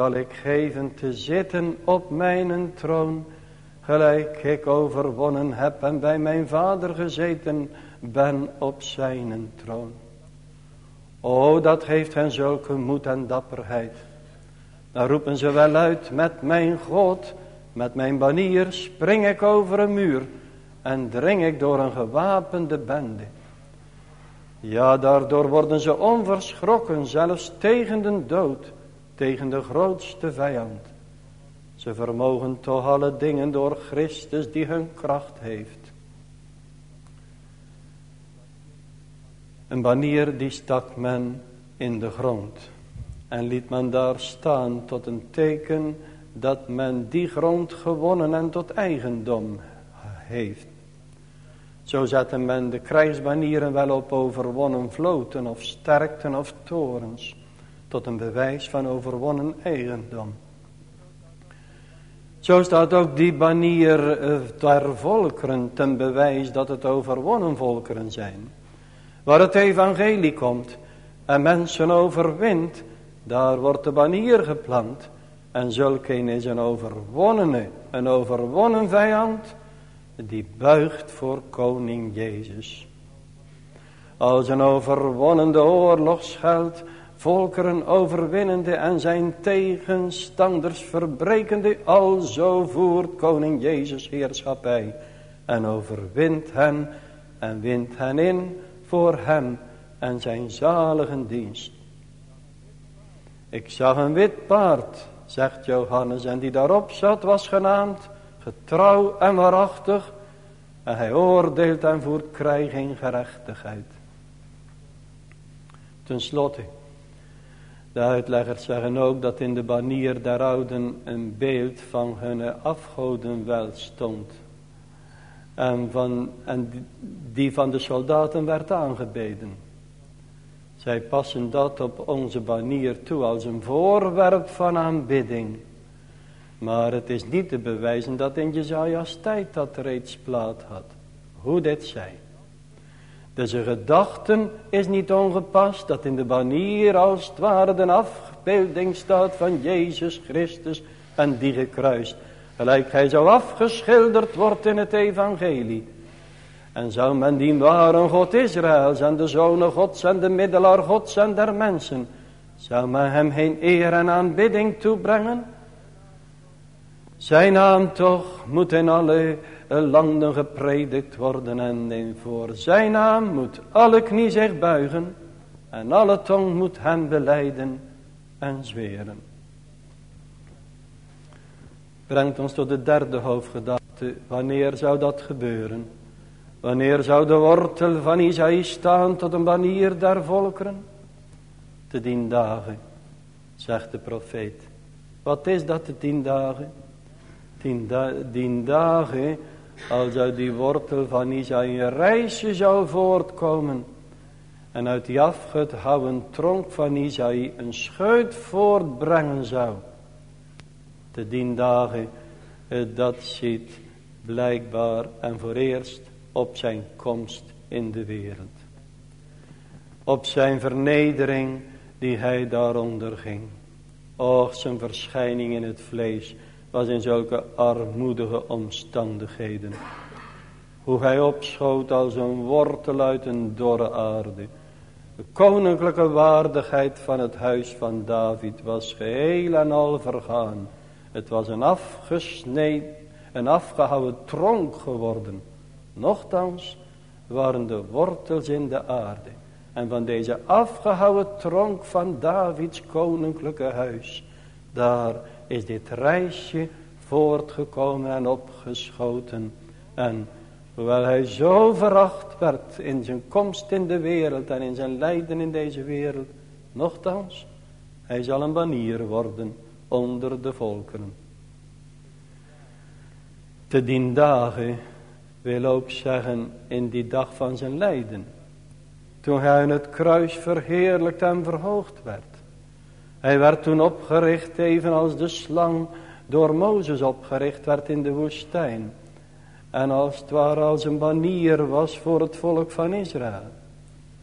Zal ik geven te zitten op mijn troon, gelijk ik overwonnen heb en bij mijn vader gezeten ben op zijn troon. O, dat geeft hen zulke moed en dapperheid. Dan roepen ze wel uit, met mijn God, met mijn banier spring ik over een muur en dring ik door een gewapende bende. Ja, daardoor worden ze onverschrokken, zelfs tegen de dood tegen de grootste vijand. Ze vermogen toch alle dingen door Christus die hun kracht heeft. Een banier die stak men in de grond. En liet men daar staan tot een teken dat men die grond gewonnen en tot eigendom heeft. Zo zette men de krijgsbanieren wel op overwonnen vloten of sterkten of torens tot een bewijs van overwonnen eigendom. Zo staat ook die banier eh, der volkeren ten bewijs dat het overwonnen volkeren zijn. Waar het evangelie komt en mensen overwint, daar wordt de banier geplant. En zulke is een overwonnene, een overwonnen vijand, die buigt voor koning Jezus. Als een overwonnende oorlogsgeld volkeren overwinnende en zijn tegenstanders verbrekende, alzo voert koning Jezus heerschappij en overwint hen en wint hen in voor hem en zijn zalige dienst. Ik zag een wit paard, zegt Johannes, en die daarop zat was genaamd, getrouw en waarachtig, en hij oordeelt en voert krijg in gerechtigheid. Ten slotte, de uitleggers zeggen ook dat in de banier der ouden een beeld van hun afgoden wel stond. En, van, en die van de soldaten werd aangebeden. Zij passen dat op onze banier toe als een voorwerp van aanbidding. Maar het is niet te bewijzen dat in Jezaja's tijd dat reeds plaat had. Hoe dit zij. Dus gedachten is niet ongepast dat in de banier als het ware de afbeelding staat van Jezus Christus en die gekruist. Gelijk hij zo afgeschilderd wordt in het evangelie. En zou men die ware God Israëls en de zonen Gods en de middelaar Gods en der mensen. Zou men hem geen eer en aanbidding toebrengen? Zijn naam toch moet in alle landen gepredikt worden en voor zijn naam moet alle knie zich buigen en alle tong moet hem beleiden en zweren. Brengt ons tot de derde hoofdgedachte. Wanneer zou dat gebeuren? Wanneer zou de wortel van Isaïe staan tot een banier der volkeren? Te dien dagen, zegt de profeet. Wat is dat de tien dagen? Tien, da dien dagen als uit die wortel van Isaïe een reisje zou voortkomen. En uit die afgehouwen tronk van Isaïe een scheut voortbrengen zou. Te dien dagen, dat ziet blijkbaar en voor eerst op zijn komst in de wereld. Op zijn vernedering die hij daaronder ging. Och, zijn verschijning in het vlees was in zulke armoedige omstandigheden. Hoe hij opschoot als een wortel uit een dorre aarde. De koninklijke waardigheid van het huis van David was geheel en al vergaan. Het was een afgesneden, een afgehouden tronk geworden. Nochtans waren de wortels in de aarde. En van deze afgehouden tronk van Davids koninklijke huis. Daar is dit reisje voortgekomen en opgeschoten. En hoewel hij zo veracht werd in zijn komst in de wereld en in zijn lijden in deze wereld. Nochtans, hij zal een banier worden onder de volkeren. Te dien dagen wil ook zeggen in die dag van zijn lijden. Toen hij aan het kruis verheerlijkt en verhoogd werd. Hij werd toen opgericht evenals de slang door Mozes opgericht werd in de woestijn. En als het ware als een banier was voor het volk van Israël.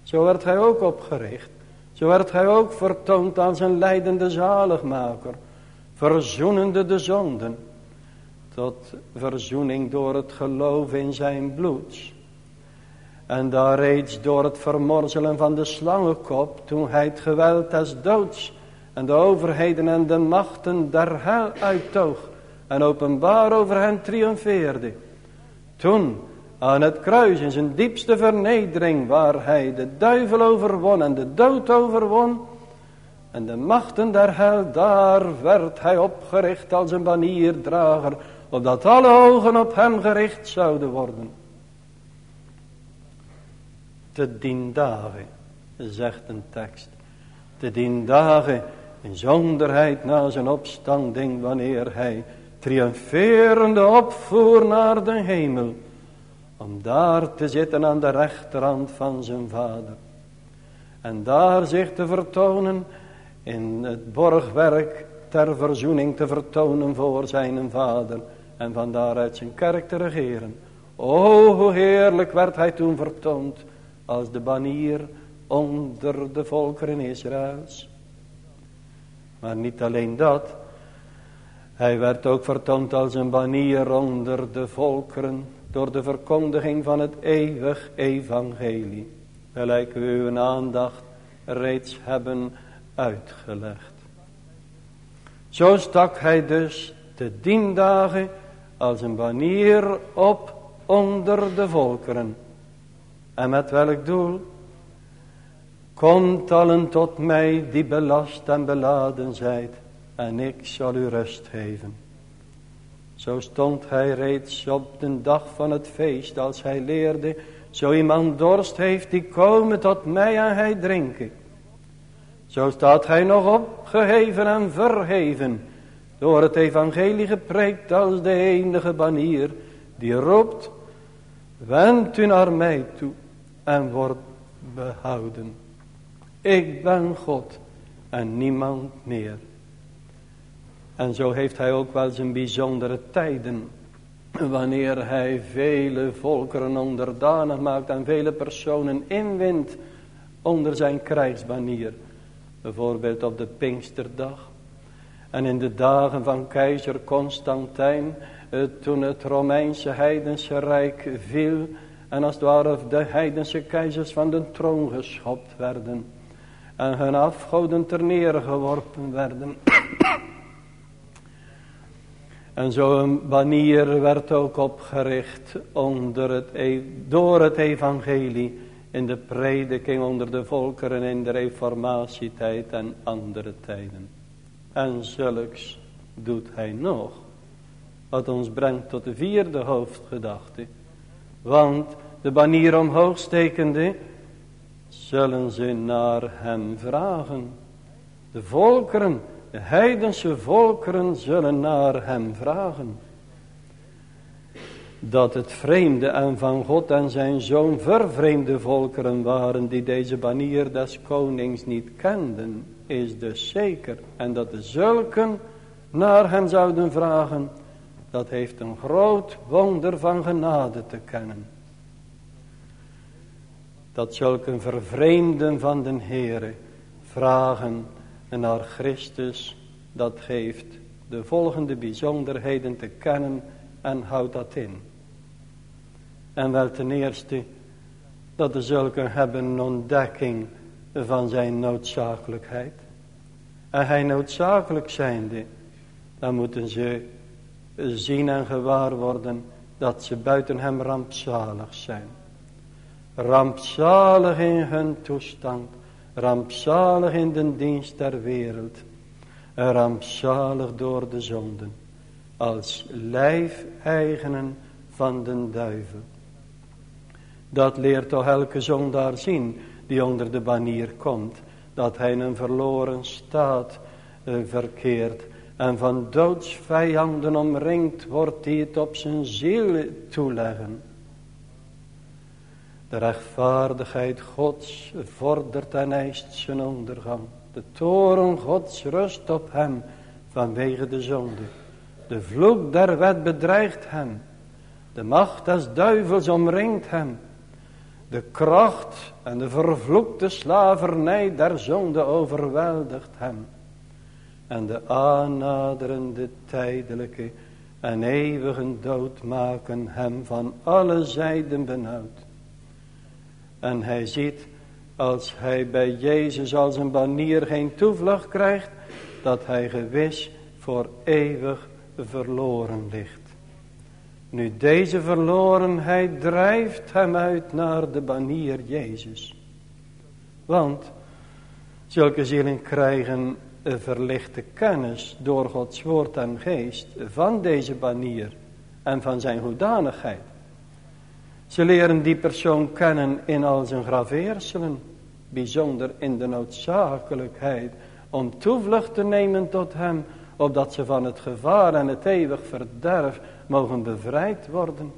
Zo werd hij ook opgericht. Zo werd hij ook vertoond als een leidende zaligmaker. Verzoenende de zonden. Tot verzoening door het geloof in zijn bloed. En daar reeds door het vermorzelen van de slangenkop. Toen hij het geweld des doods. En de overheden en de machten der hel uittoog. En openbaar over hen triomfeerde. Toen aan het kruis in zijn diepste vernedering waar hij de duivel overwon en de dood overwon. En de machten der hel, daar werd hij opgericht als een banierdrager, opdat alle ogen op hem gericht zouden worden. Te dien dagen, zegt een tekst, te dien dagen zonderheid na zijn opstanding, wanneer hij triomferende opvoer naar de hemel om daar te zitten aan de rechterhand van zijn vader. En daar zich te vertonen in het borgwerk ter verzoening te vertonen voor zijn vader. En van daaruit zijn kerk te regeren. O, hoe heerlijk werd hij toen vertoond als de banier onder de volkeren Israëls. Maar niet alleen dat. Hij werd ook vertoond als een banier onder de volkeren door de verkondiging van het eeuwig evangelie, gelijk we uw aandacht reeds hebben uitgelegd. Zo stak hij dus de diendagen als een banier op onder de volkeren. En met welk doel? Komt allen tot mij die belast en beladen zijt, en ik zal u rust geven. Zo stond hij reeds op de dag van het feest als hij leerde. Zo iemand dorst heeft die komen tot mij en hij drinken. Zo staat hij nog opgeheven en verheven. Door het evangelie gepreekt als de enige banier. Die roept. Wend u naar mij toe en wordt behouden. Ik ben God en niemand meer. En zo heeft hij ook wel zijn bijzondere tijden. Wanneer hij vele volkeren onderdanig maakt en vele personen inwint onder zijn krijgsbanier. Bijvoorbeeld op de Pinksterdag. En in de dagen van keizer Constantijn, eh, toen het Romeinse heidense rijk viel. En als het ware de heidense keizers van de troon geschopt werden. En hun afgoden ter neergeworpen werden. En zo'n banier werd ook opgericht onder het, e- door het evangelie in de prediking onder de volkeren in de reformatietijd en andere tijden. En zulks doet hij nog. Wat ons brengt tot de vierde hoofdgedachte. Want de banier omhoog stekende, zullen ze naar hem vragen. De volkeren de heidense volkeren zullen naar hem vragen. Dat het vreemde en van God en zijn zoon vervreemde volkeren waren die deze banier des konings niet kenden, is dus zeker. En dat de zulken naar hem zouden vragen, dat heeft een groot wonder van genade te kennen. Dat zulke vervreemden van den Heere vragen en naar Christus, dat geeft de volgende bijzonderheden te kennen en houdt dat in. En wel ten eerste dat de zulken hebben een ontdekking van zijn noodzakelijkheid. En hij noodzakelijk zijnde, dan moeten ze zien en gewaar worden dat ze buiten hem rampzalig zijn. Rampzalig in hun toestand rampzalig in den dienst der wereld, rampzalig door de zonden, als lijfeigenen van den duivel. Dat leert toch elke zondaar zien die onder de banier komt, dat hij in een verloren staat eh, verkeert en van doodsvijanden omringd wordt die het op zijn ziel toeleggen. De rechtvaardigheid Gods vordert en eist zijn ondergang. De toren Gods rust op hem vanwege de zonde. De vloek der wet bedreigt hem. De macht des duivels omringt hem. De kracht en de vervloekte slavernij der zonde overweldigt hem. En de aannaderende tijdelijke en eeuwige dood maken hem van alle zijden benauwd. En hij ziet als hij bij Jezus als een banier geen toevlucht krijgt, dat hij gewis voor eeuwig verloren ligt. Nu deze verlorenheid drijft hem uit naar de banier Jezus. Want zulke zielen krijgen verlichte kennis door Gods woord en geest van deze banier en van zijn hoedanigheid. Ze leren die persoon kennen in al zijn graveerselen, bijzonder in de noodzakelijkheid om toevlucht te nemen tot hem, opdat ze van het gevaar en het eeuwig verderf mogen bevrijd worden.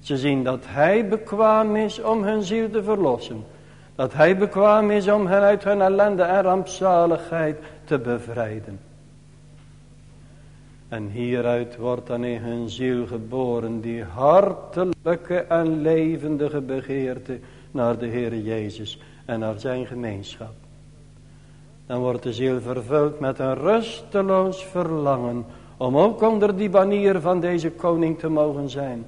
Ze zien dat hij bekwaam is om hun ziel te verlossen. Dat hij bekwaam is om hen uit hun ellende en rampzaligheid te bevrijden. En hieruit wordt dan in hun ziel geboren die hartelijke en levendige begeerte naar de Heer Jezus en naar zijn gemeenschap. Dan wordt de ziel vervuld met een rusteloos verlangen om ook onder die banier van deze koning te mogen zijn.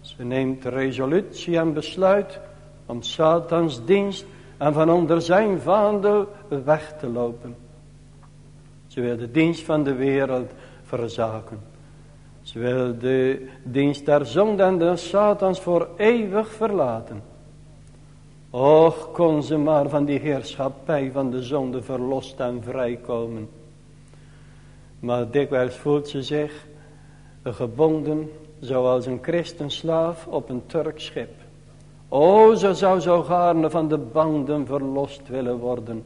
Ze neemt resolutie en besluit om Satans dienst en van onder zijn vaandel weg te lopen. Ze wil de dienst van de wereld verzaken. Ze wil de dienst der zonde en de Satans voor eeuwig verlaten. Och, kon ze maar van die heerschappij van de zonde verlost en vrijkomen. Maar dikwijls voelt ze zich gebonden zoals een christenslaaf op een Turks schip. O, ze zou zo gaarne van de banden verlost willen worden.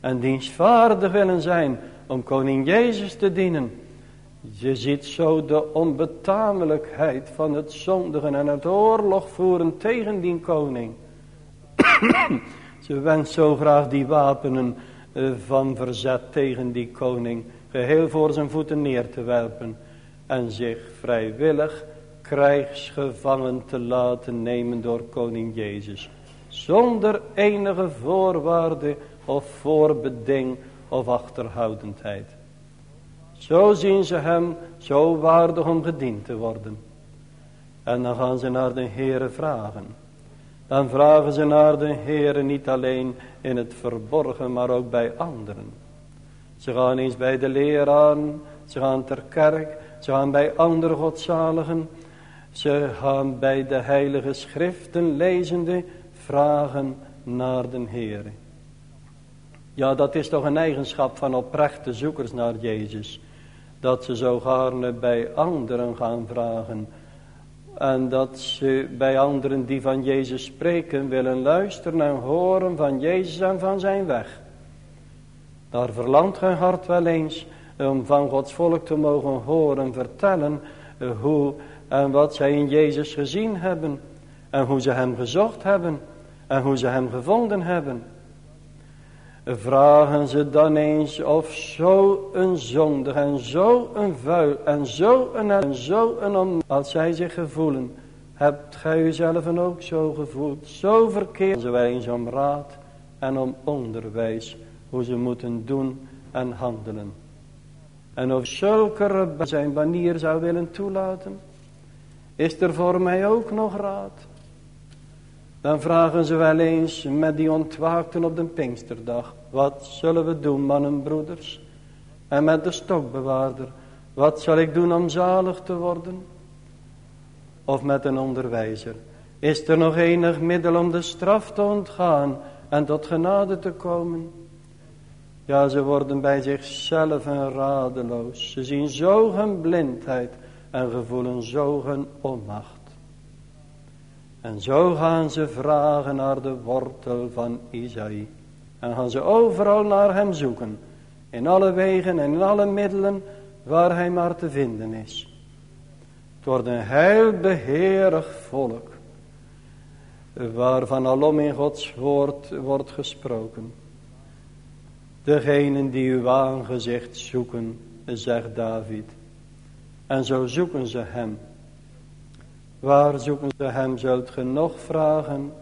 En dienstvaardig willen zijn om koning Jezus te dienen. Je ziet zo de onbetamelijkheid van het zondigen en het oorlog voeren tegen die koning. Ze wenst zo graag die wapenen eh, van verzet tegen die koning geheel voor zijn voeten neer te werpen en zich vrijwillig krijgsgevangen te laten nemen door koning Jezus. Zonder enige voorwaarde of voorbeding of achterhoudendheid. Zo zien ze hem zo waardig om gediend te worden. En dan gaan ze naar de Heere vragen. Dan vragen ze naar de Heere niet alleen in het verborgen, maar ook bij anderen. Ze gaan eens bij de leraar, ze gaan ter kerk, ze gaan bij andere godzaligen. Ze gaan bij de heilige schriften lezende vragen naar de Heer. Ja, dat is toch een eigenschap van oprechte zoekers naar Jezus. Dat ze zo gaarne bij anderen gaan vragen. En dat ze bij anderen die van Jezus spreken willen luisteren en horen van Jezus en van zijn weg. Daar verlangt hun hart wel eens om van Gods volk te mogen horen vertellen eh, hoe en wat zij in Jezus gezien hebben. En hoe ze hem gezocht hebben. En hoe ze hem gevonden hebben. Vragen ze dan eens of zo een zondig en zo een vuil en zo een en zo een om, als zij zich gevoelen. Hebt gij uzelf ook zo gevoeld, zo verkeerd. Ze wij eens om raad en om onderwijs hoe ze moeten doen en handelen. En of zulke zijn banier zou willen toelaten, is er voor mij ook nog raad. Dan vragen ze wel eens met die ontwaakten op de Pinksterdag, wat zullen we doen mannen broeders? En met de stokbewaarder, wat zal ik doen om zalig te worden? Of met een onderwijzer, is er nog enig middel om de straf te ontgaan en tot genade te komen? Ja, ze worden bij zichzelf en radeloos. Ze zien zo hun blindheid en gevoelen zo hun onmacht. En zo gaan ze vragen naar de wortel van Isaïe. En gaan ze overal naar hem zoeken. In alle wegen en in alle middelen waar hij maar te vinden is. Het wordt een heilbeheerig volk. Waarvan alom in Gods woord wordt gesproken. Degenen die uw aangezicht zoeken, zegt David. En zo zoeken ze hem. Waar zoeken ze hem, zult ge nog vragen?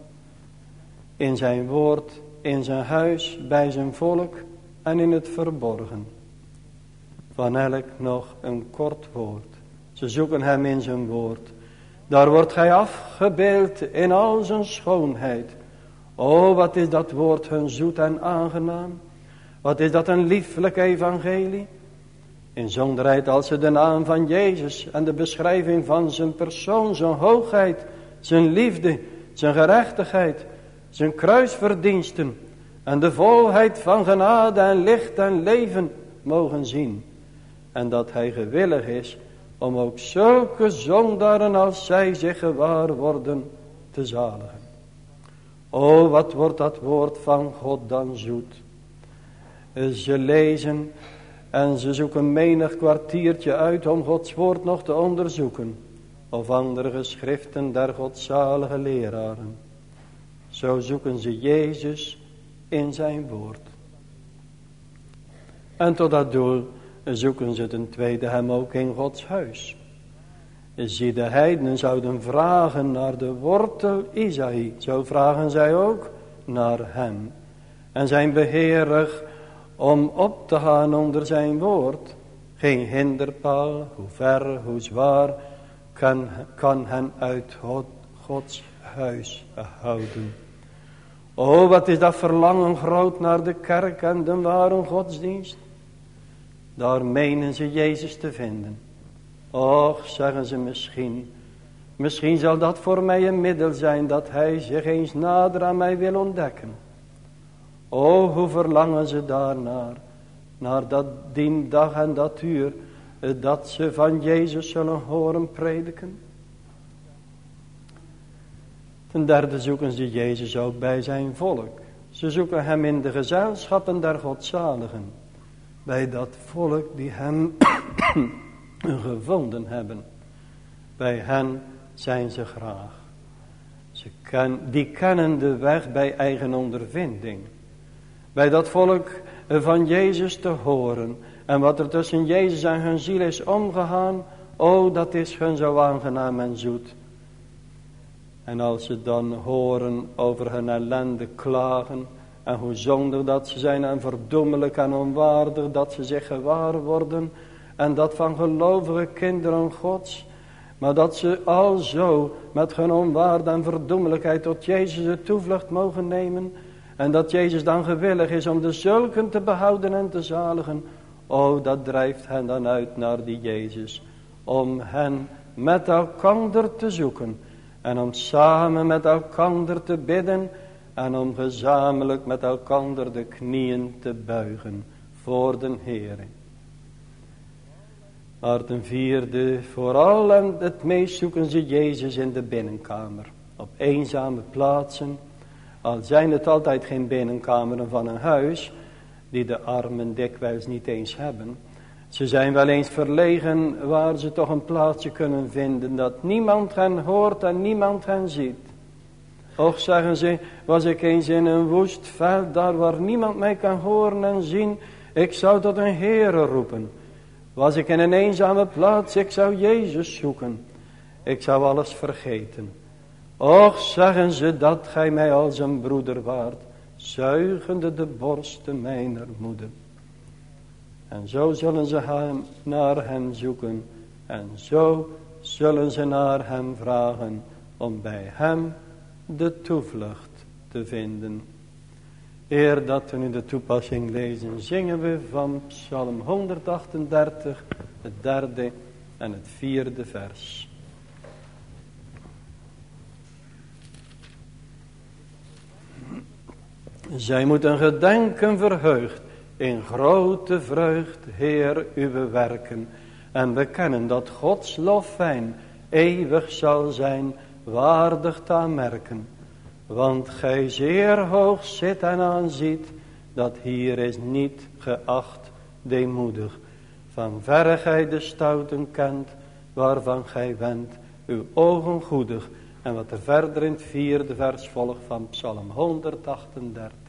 In zijn woord, in zijn huis, bij zijn volk en in het verborgen. Van elk nog een kort woord. Ze zoeken hem in zijn woord. Daar wordt gij afgebeeld in al zijn schoonheid. O, wat is dat woord hun zoet en aangenaam. Wat is dat een lieflijk evangelie. In zonderheid als ze de naam van Jezus en de beschrijving van zijn persoon, zijn hoogheid, zijn liefde, zijn gerechtigheid, zijn kruisverdiensten en de volheid van genade en licht en leven mogen zien. En dat hij gewillig is om ook zulke zondaren als zij zich gewaar worden te zaligen. O, wat wordt dat woord van God dan zoet. Ze lezen en ze zoeken menig kwartiertje uit om Gods woord nog te onderzoeken. Of andere geschriften der godzalige leraren. Zo zoeken ze Jezus in zijn woord. En tot dat doel zoeken ze ten tweede hem ook in Gods huis. Zie de heidenen zouden vragen naar de wortel Isaïe. Zo vragen zij ook naar hem. En zijn beheerig om op te gaan onder zijn woord. Geen hinderpaal, hoe ver, hoe zwaar, kan, kan hen uit God, Gods huis houden. O, wat is dat verlangen groot naar de kerk en de ware godsdienst. Daar menen ze Jezus te vinden. Och, zeggen ze misschien. Misschien zal dat voor mij een middel zijn dat hij zich eens nader aan mij wil ontdekken. O, hoe verlangen ze daarnaar. Naar dat dien dag en dat uur. Dat ze van Jezus zullen horen prediken. Ten derde zoeken ze Jezus ook bij zijn volk. Ze zoeken hem in de gezelschappen der godzaligen. Bij dat volk die hem gevonden hebben. Bij hen zijn ze graag. Ze die kennen de weg bij eigen ondervinding. Bij dat volk van Jezus te horen. En wat er tussen Jezus en hun ziel is omgegaan. Oh, dat is hun zo aangenaam en zoet. En als ze dan horen over hun ellende klagen. En hoe zondig dat ze zijn en verdommelijk en onwaardig dat ze zich gewaar worden. En dat van gelovige kinderen gods. Maar dat ze al zo met hun onwaarde en verdommelijkheid tot Jezus de toevlucht mogen nemen. En dat Jezus dan gewillig is om de zulken te behouden en te zaligen. Oh, dat drijft hen dan uit naar die Jezus. Om hen met elkander te zoeken. En om samen met elkander te bidden. En om gezamenlijk met elkander de knieën te buigen voor de Heer. Maar ten vierde, vooral en het meest zoeken ze Jezus in de binnenkamer. Op eenzame plaatsen al zijn het altijd geen binnenkameren van een huis, die de armen dikwijls niet eens hebben. Ze zijn wel eens verlegen waar ze toch een plaatsje kunnen vinden dat niemand hen hoort en niemand hen ziet. Och zeggen ze, was ik eens in een woest veld daar waar niemand mij kan horen en zien, ik zou tot een Heere roepen. Was ik in een eenzame plaats, ik zou Jezus zoeken. Ik zou alles vergeten. Och, zeggen ze dat gij mij als een broeder waart, zuigende de borsten mijner moeder. En zo zullen ze hem, naar hem zoeken, en zo zullen ze naar hem vragen, om bij hem de toevlucht te vinden. Eer dat we nu de toepassing lezen, zingen we van Psalm 138, het derde en het vierde vers. Zij moeten gedenken verheugd in grote vreugd, Heer, uw werken. En bekennen dat Gods lof fijn eeuwig zal zijn, waardig te aanmerken. Want gij zeer hoog zit en aanziet, dat hier is niet geacht deemoedig. Van verre gij de stouten kent, waarvan gij wendt uw ogen goedig. En wat er verder in het vierde vers volgt van Psalm 138.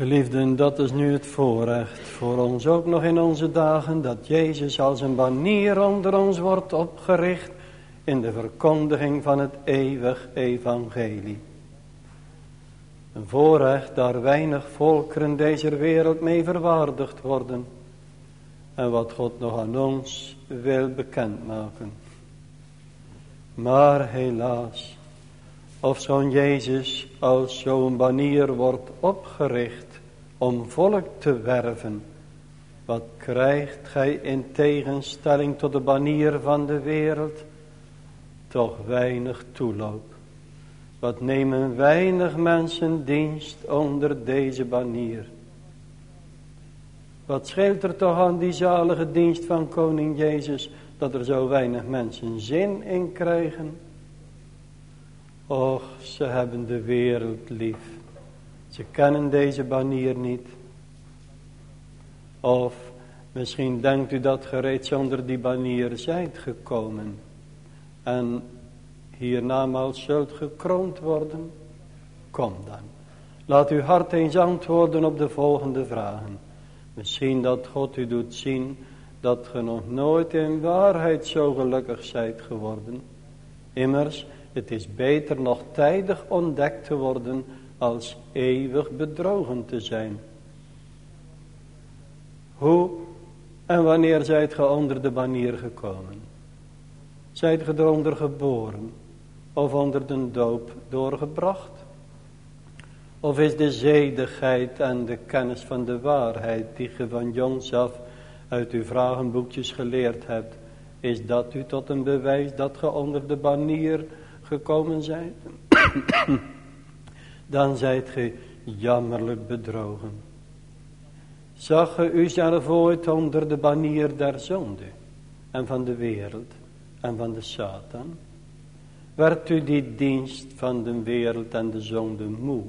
Geliefden, dat is nu het voorrecht voor ons ook nog in onze dagen, dat Jezus als een banier onder ons wordt opgericht in de verkondiging van het eeuwig evangelie. Een voorrecht daar weinig volkeren deze wereld mee verwaardigd worden. En wat God nog aan ons wil bekendmaken. Maar helaas, of zo'n Jezus als zo'n banier wordt opgericht om volk te werven. Wat krijgt gij in tegenstelling tot de banier van de wereld? Toch weinig toeloop. Wat nemen weinig mensen dienst onder deze banier. Wat scheelt er toch aan die zalige dienst van koning Jezus, dat er zo weinig mensen zin in krijgen? Och, ze hebben de wereld lief. Ze kennen deze banier niet. Of misschien denkt u dat gereeds zonder die banier zijt gekomen. En hiernamaals zult gekroond worden. Kom dan. Laat uw hart eens antwoorden op de volgende vragen. Misschien dat God u doet zien dat ge nog nooit in waarheid zo gelukkig zijt geworden. Immers, het is beter nog tijdig ontdekt te worden als eeuwig bedrogen te zijn. Hoe en wanneer zijt ge onder de banier gekomen? Zijt ge eronder geboren of onder de doop doorgebracht? Of is de zedigheid en de kennis van de waarheid die ge van jongs af uit uw vragenboekjes geleerd hebt, is dat u tot een bewijs dat ge onder de banier gekomen zijt? Dan zijt ge jammerlijk bedrogen. Zag ge uzelf ooit onder de banier der zonde en van de wereld en van de Satan? Werd u die dienst van de wereld en de zonde moe?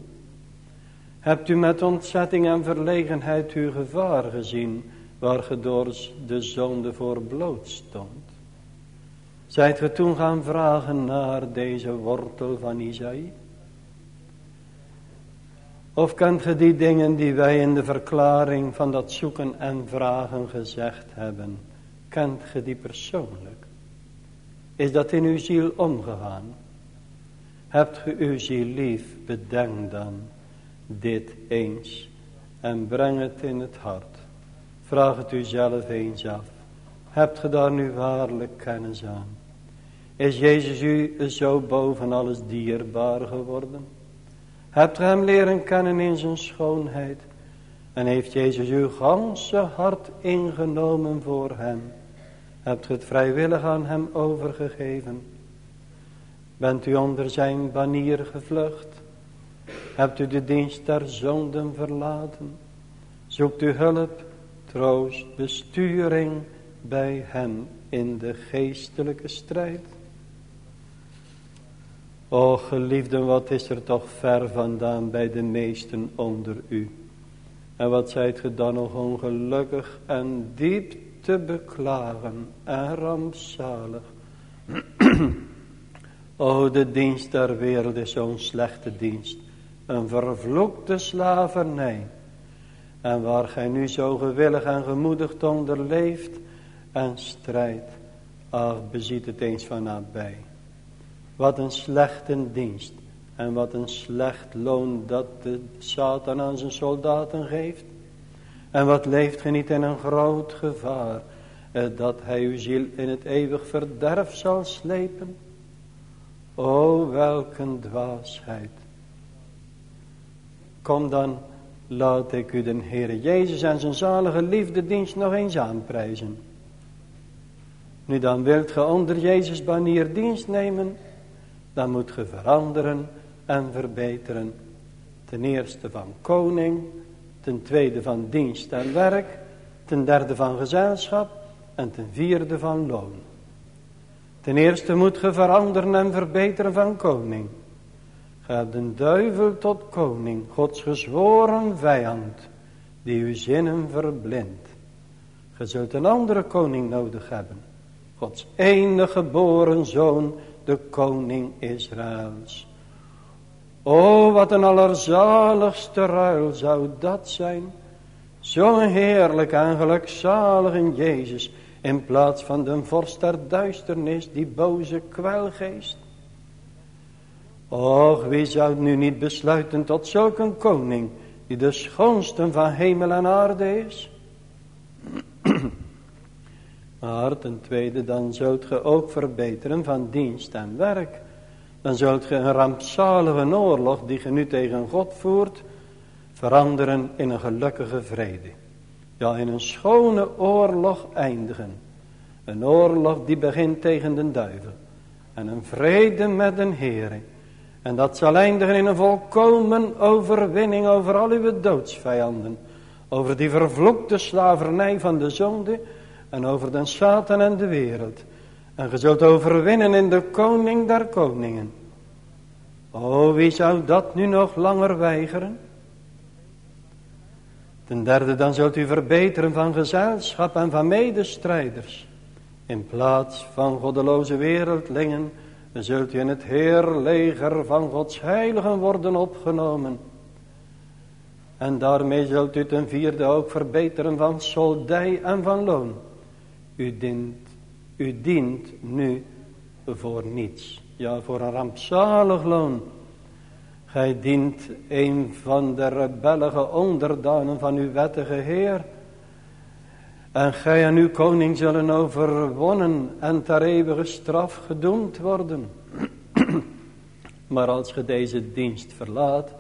Hebt u met ontzetting en verlegenheid uw gevaar gezien, waar ge door de zonde voor bloot stond? Zijt ge toen gaan vragen naar deze wortel van Isaïe? Of kent ge die dingen die wij in de verklaring van dat zoeken en vragen gezegd hebben? Kent ge die persoonlijk? Is dat in uw ziel omgegaan? Hebt ge uw ziel lief? Bedenk dan dit eens en breng het in het hart. Vraag het u zelf eens af. Hebt ge daar nu waarlijk kennis aan? Is Jezus u zo boven alles dierbaar geworden? Hebt hem leren kennen in zijn schoonheid? En heeft Jezus uw ganse hart ingenomen voor hem? Hebt ge het vrijwillig aan hem overgegeven? Bent u onder zijn banier gevlucht? Hebt u de dienst der zonden verlaten? Zoekt u hulp, troost, besturing bij hem in de geestelijke strijd? O geliefden, wat is er toch ver vandaan bij de meesten onder u. En wat zijt ge dan nog ongelukkig en diep te beklagen en rampzalig. o de dienst der wereld is zo'n slechte dienst. Een vervloekte slavernij. En waar gij nu zo gewillig en gemoedigd onder leeft en strijdt. Ach, beziet het eens van nabij. Wat een slechte dienst. En wat een slecht loon dat de Satan aan zijn soldaten geeft. En wat leeft ge niet in een groot gevaar. Eh, dat hij uw ziel in het eeuwig verderf zal slepen. O welk een dwaasheid. Kom dan, laat ik u de Heer Jezus en zijn zalige liefde dienst nog eens aanprijzen. Nu dan wilt ge onder Jezus banier dienst nemen dan moet je veranderen en verbeteren. Ten eerste van koning, ten tweede van dienst en werk, ten derde van gezelschap en ten vierde van loon. Ten eerste moet je veranderen en verbeteren van koning. Ga de duivel tot koning, Gods gezworen vijand, die uw zinnen verblindt. Je zult een andere koning nodig hebben. Gods enige geboren zoon, de koning Israëls. O, wat een allerzaligste ruil zou dat zijn. Zo'n heerlijk en gelukzalig Jezus. In plaats van de vorst der duisternis, die boze kwelgeest. Och, wie zou nu niet besluiten tot zulk een koning, die de schoonste van hemel en aarde is? Maar ten tweede, dan zult ge ook verbeteren van dienst en werk. Dan zult ge een rampzalige oorlog, die ge nu tegen God voert, veranderen in een gelukkige vrede. Ja, in een schone oorlog eindigen. Een oorlog die begint tegen de duivel. En een vrede met een Heer. En dat zal eindigen in een volkomen overwinning over al uw doodsvijanden. Over die vervloekte slavernij van de zonde. En over de Satan en de wereld. En ge zult overwinnen in de koning der koningen. O, wie zou dat nu nog langer weigeren? Ten derde, dan zult u verbeteren van gezelschap en van medestrijders. In plaats van goddeloze wereldlingen, zult u in het heerleger van Gods heiligen worden opgenomen. En daarmee zult u ten vierde ook verbeteren van soldij en van loon. U dient, u dient nu voor niets. Ja, voor een rampzalig loon. Gij dient een van de rebellige onderdanen van uw wettige Heer. En gij en uw koning zullen overwonnen en ter eeuwige straf gedoemd worden. maar als ge deze dienst verlaat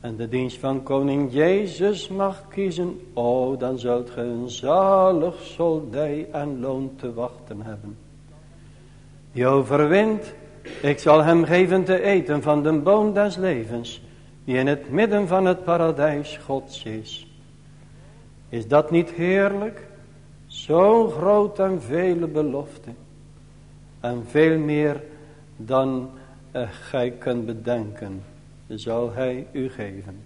en de dienst van koning Jezus mag kiezen, o, dan zult ge een zalig soldij en loon te wachten hebben. Die overwint ik zal hem geven te eten van de boom des levens, die in het midden van het paradijs Gods is. Is dat niet heerlijk? Zo'n groot en vele belofte. En veel meer dan uh, gij kunt bedenken, zal hij u geven.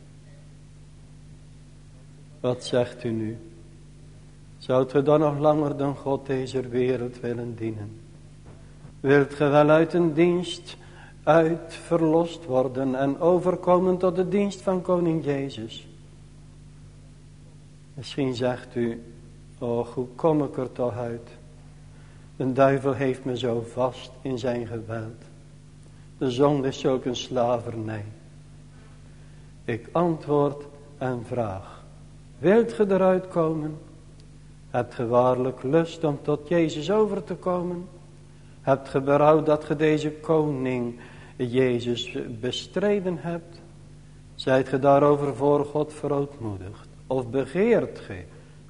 Wat zegt u nu? Zoudt u dan nog langer dan God deze wereld willen dienen? Wilt ge wel uit een dienst uit verlost worden en overkomen tot de dienst van koning Jezus? Misschien zegt u, oh hoe kom ik er toch uit? De duivel heeft me zo vast in zijn geweld. De zonde is ook een slavernij. Ik antwoord en vraag. Wilt ge eruit komen? Hebt ge waarlijk lust om tot Jezus over te komen? Hebt ge berouw dat ge deze koning Jezus bestreden hebt? Zijt ge daarover voor God verootmoedigd? Of begeert ge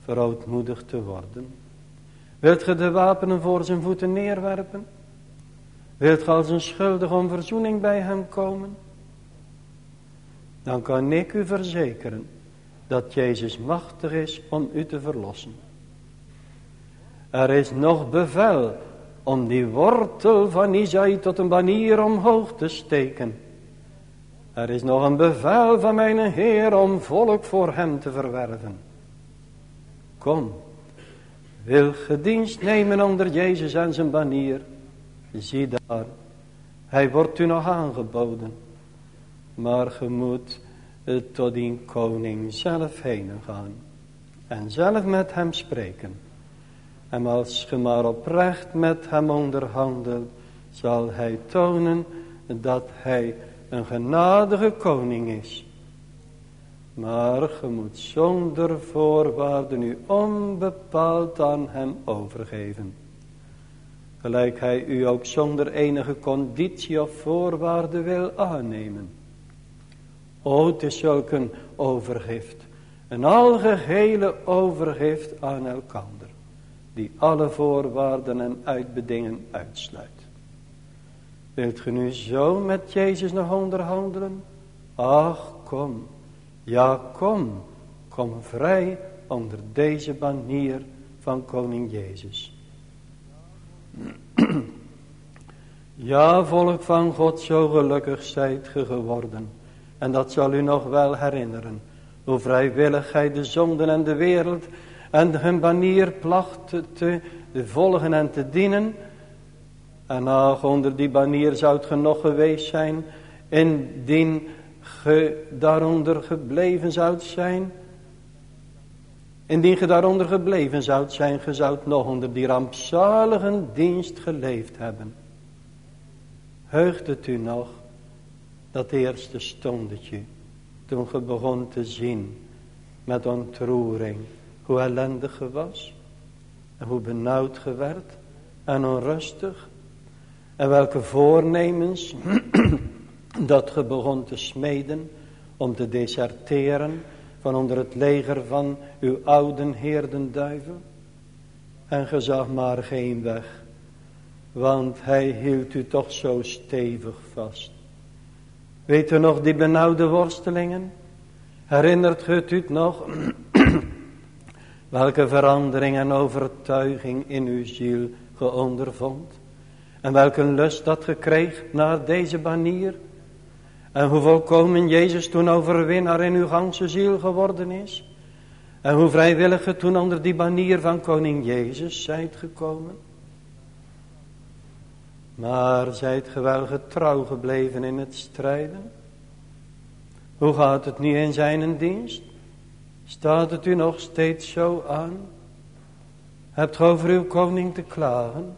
verootmoedigd te worden? Wilt ge de wapenen voor zijn voeten neerwerpen? Wilt ge als een schuldig om verzoening bij hem komen? Dan kan ik u verzekeren dat Jezus machtig is om u te verlossen. Er is nog bevel om die wortel van Isaïe tot een banier omhoog te steken. Er is nog een bevel van mijn Heer om volk voor hem te verwerven. Kom, wil gedienst nemen onder Jezus en zijn banier. Zie daar, hij wordt u nog aangeboden. Maar ge moet tot die koning zelf heen gaan. En zelf met hem spreken. En als ge maar oprecht met hem onderhandelt, zal hij tonen dat hij een genadige koning is. Maar ge moet zonder voorwaarden u onbepaald aan hem overgeven. Gelijk hij u ook zonder enige conditie of voorwaarde wil aannemen. O, het is zulk een overgift. Een algehele overgift aan elkaar die alle voorwaarden en uitbedingen uitsluit. Wilt ge nu zo met Jezus nog onderhandelen? Ach, kom. Ja, kom. Kom vrij onder deze banier van koning Jezus. Ja, volk van God, zo gelukkig zijt ge geworden. En dat zal u nog wel herinneren. Hoe vrijwillig gij de zonden en de wereld en hun banier placht te volgen en te dienen. En ach, onder die banier zou het genoeg geweest zijn Indien ge daaronder gebleven zoudt zijn. Indien ge daaronder gebleven zoudt zijn, ge zoudt nog onder die rampzalige dienst geleefd hebben. Heugt het u nog, dat eerste stondetje, toen ge begon te zien met ontroering, hoe ellendig ge was, en hoe benauwd ge werd, en onrustig, en welke voornemens dat ge begon te smeden om te deserteren van onder het leger van uw ouden heerden duiven. En ge zag maar geen weg, want hij hield u toch zo stevig vast. Weet u nog die benauwde worstelingen? Herinnert u het nog? welke verandering en overtuiging in uw ziel ge ondervond? En welke lust dat gekreeg naar deze banier? En hoe volkomen Jezus toen overwinnaar in uw ganse ziel geworden is. En hoe vrijwillig je toen onder die banier van koning Jezus zijt gekomen. Maar zijt ge wel getrouw gebleven in het strijden? Hoe gaat het nu in zijn dienst? Staat het u nog steeds zo aan? Hebt ge over uw koning te klagen?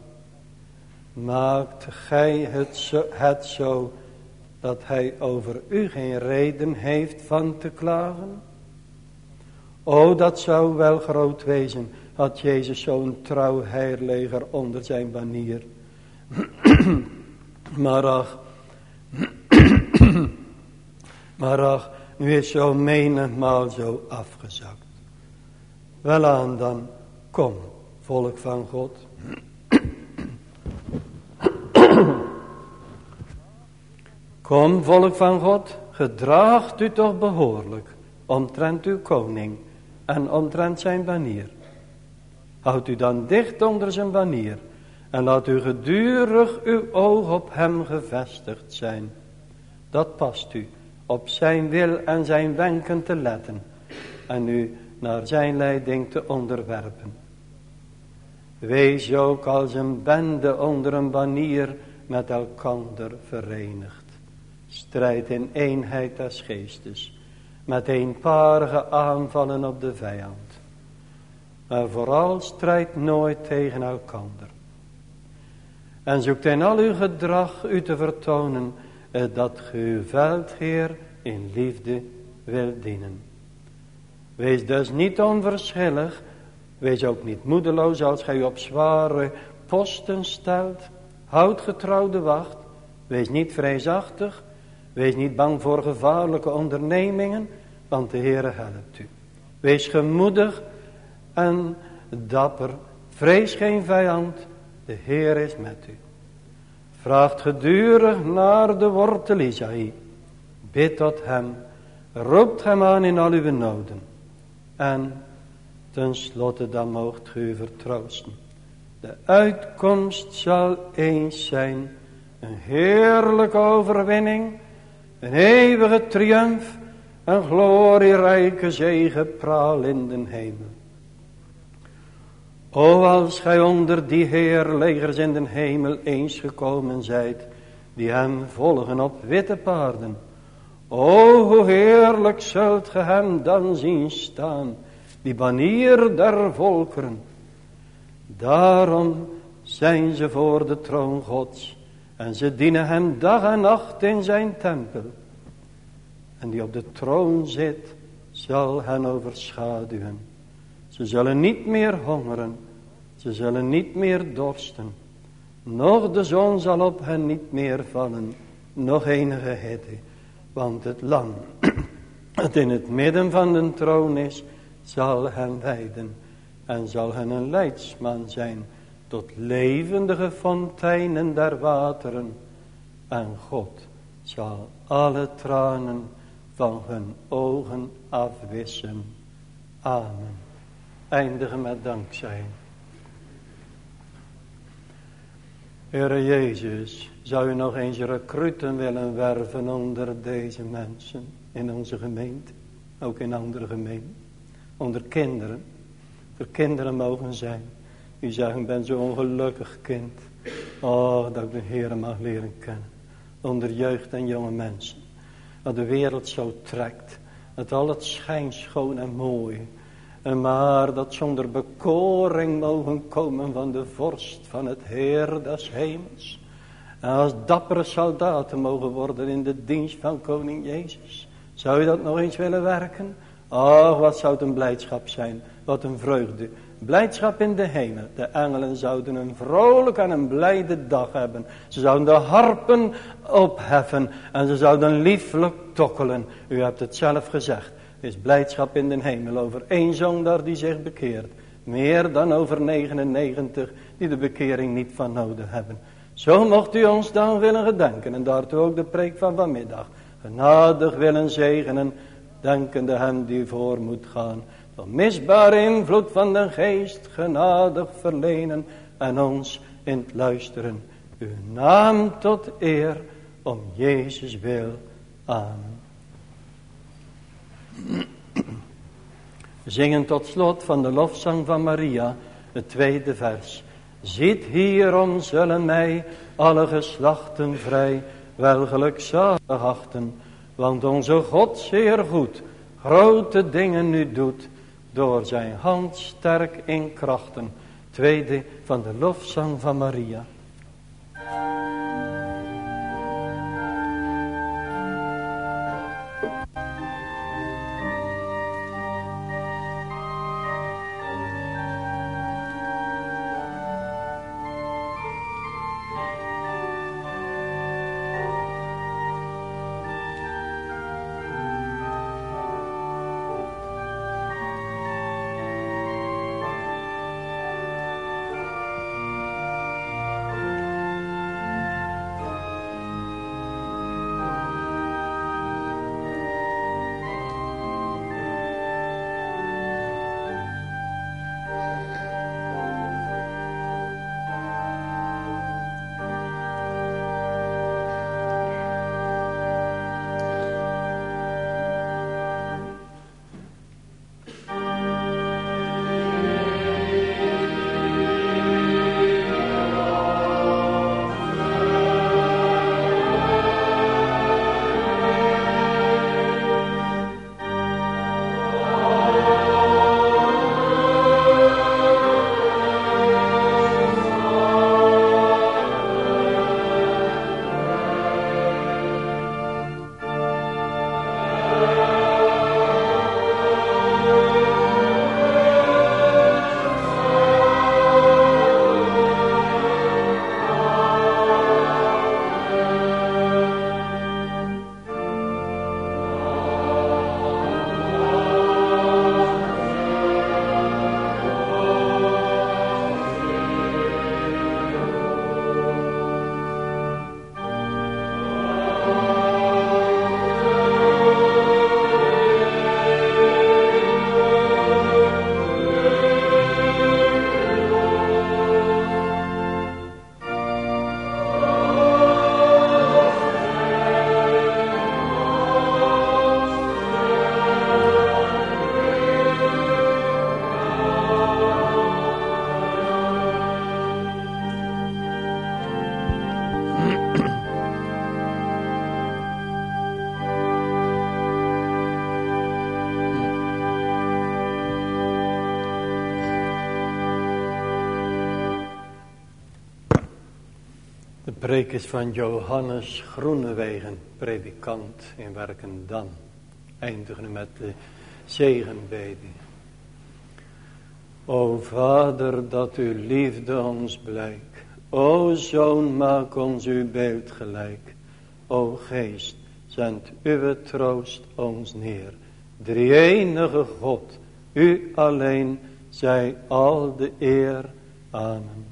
Maakt gij het zo, het zo dat hij over u geen reden heeft van te klagen? O, dat zou wel groot wezen, had Jezus zo'n trouw heerleger onder zijn banier. Maar ach, maar ach, nu is zo menigmaal zo afgezakt. Welaan dan, kom, volk van God. Kom, volk van God, gedraagt u toch behoorlijk omtrent uw koning en omtrent zijn banier. Houd u dan dicht onder zijn banier en laat u gedurig uw oog op hem gevestigd zijn. Dat past u, op zijn wil en zijn wenken te letten en u naar zijn leiding te onderwerpen. Wees ook als een bende onder een banier met elkander verenigd. Strijd in eenheid des geestes. Met eenparige aanvallen op de vijand. Maar vooral strijd nooit tegen elkander. En zoekt in al uw gedrag u te vertonen eh, dat ge uw veldheer in liefde wil dienen. Wees dus niet onverschillig. Wees ook niet moedeloos als gij u op zware posten stelt. Houd getrouwde wacht. Wees niet vreesachtig. Wees niet bang voor gevaarlijke ondernemingen, want de Heere helpt u. Wees gemoedig en dapper. Vrees geen vijand, de Heer is met u. Vraagt gedurig naar de wortel Isaïe. Bid tot hem, roept hem aan in al uw noden. En tenslotte dan moogt u vertroosten. De uitkomst zal eens zijn, een heerlijke overwinning een eeuwige triumf, een glorierijke zegepraal in den hemel. O, als gij onder die heerlegers in den hemel eens gekomen zijt, die hem volgen op witte paarden. O, hoe heerlijk zult ge hem dan zien staan, die banier der volkeren. Daarom zijn ze voor de troon gods en ze dienen hem dag en nacht in zijn tempel. En die op de troon zit, zal hen overschaduwen. Ze zullen niet meer hongeren. Ze zullen niet meer dorsten. Nog de zon zal op hen niet meer vallen. Nog enige hitte. Want het lam, dat in het midden van de troon is, zal hen leiden. En zal hen een leidsman zijn tot levendige fonteinen der wateren. En God zal alle tranen van hun ogen afwissen. Amen. Eindigen met dankzij. Heere Jezus, zou u nog eens recruten willen werven onder deze mensen in onze gemeente, ook in andere gemeenten, onder kinderen, voor kinderen mogen zijn. U zegt, ik ben zo ongelukkig kind. Oh, dat ik de Heer mag leren kennen. onder jeugd en jonge mensen. Dat de wereld zo trekt. Dat al het schijnt schoon en mooi. Maar dat zonder bekoring mogen komen van de vorst van het Heer des hemels. En als dappere soldaten mogen worden in de dienst van koning Jezus. Zou je dat nog eens willen werken? Oh, wat zou het een blijdschap zijn. Wat een vreugde. Blijdschap in de hemel. De engelen zouden een vrolijk en een blijde dag hebben. Ze zouden de harpen opheffen. En ze zouden lieflijk tokkelen. U hebt het zelf gezegd. Is blijdschap in de hemel over één zondaar die zich bekeert. Meer dan over 99 die de bekering niet van nodig hebben. Zo mocht u ons dan willen gedenken. En daartoe ook de preek van vanmiddag. Genadig willen zegenen. Denkende hem die voor moet gaan. De misbare invloed van de geest genadig verlenen. En ons in het luisteren. Uw naam tot eer. Om Jezus wil. Amen. Zingen tot slot van de lofzang van Maria. Het tweede vers. Ziet hierom zullen mij alle geslachten vrij wel gelukzalig achten. Want onze God zeer goed grote dingen nu doet door zijn hand sterk in krachten. Tweede van de lofzang van Maria. Preek is van Johannes Groenewegen, predikant in Werkendam. Eindigen met de zegenbeding. O Vader, dat uw liefde ons blijkt. O Zoon, maak ons uw beeld gelijk. O Geest, zend uw troost ons neer. Drie enige God, u alleen, zij al de eer. Amen.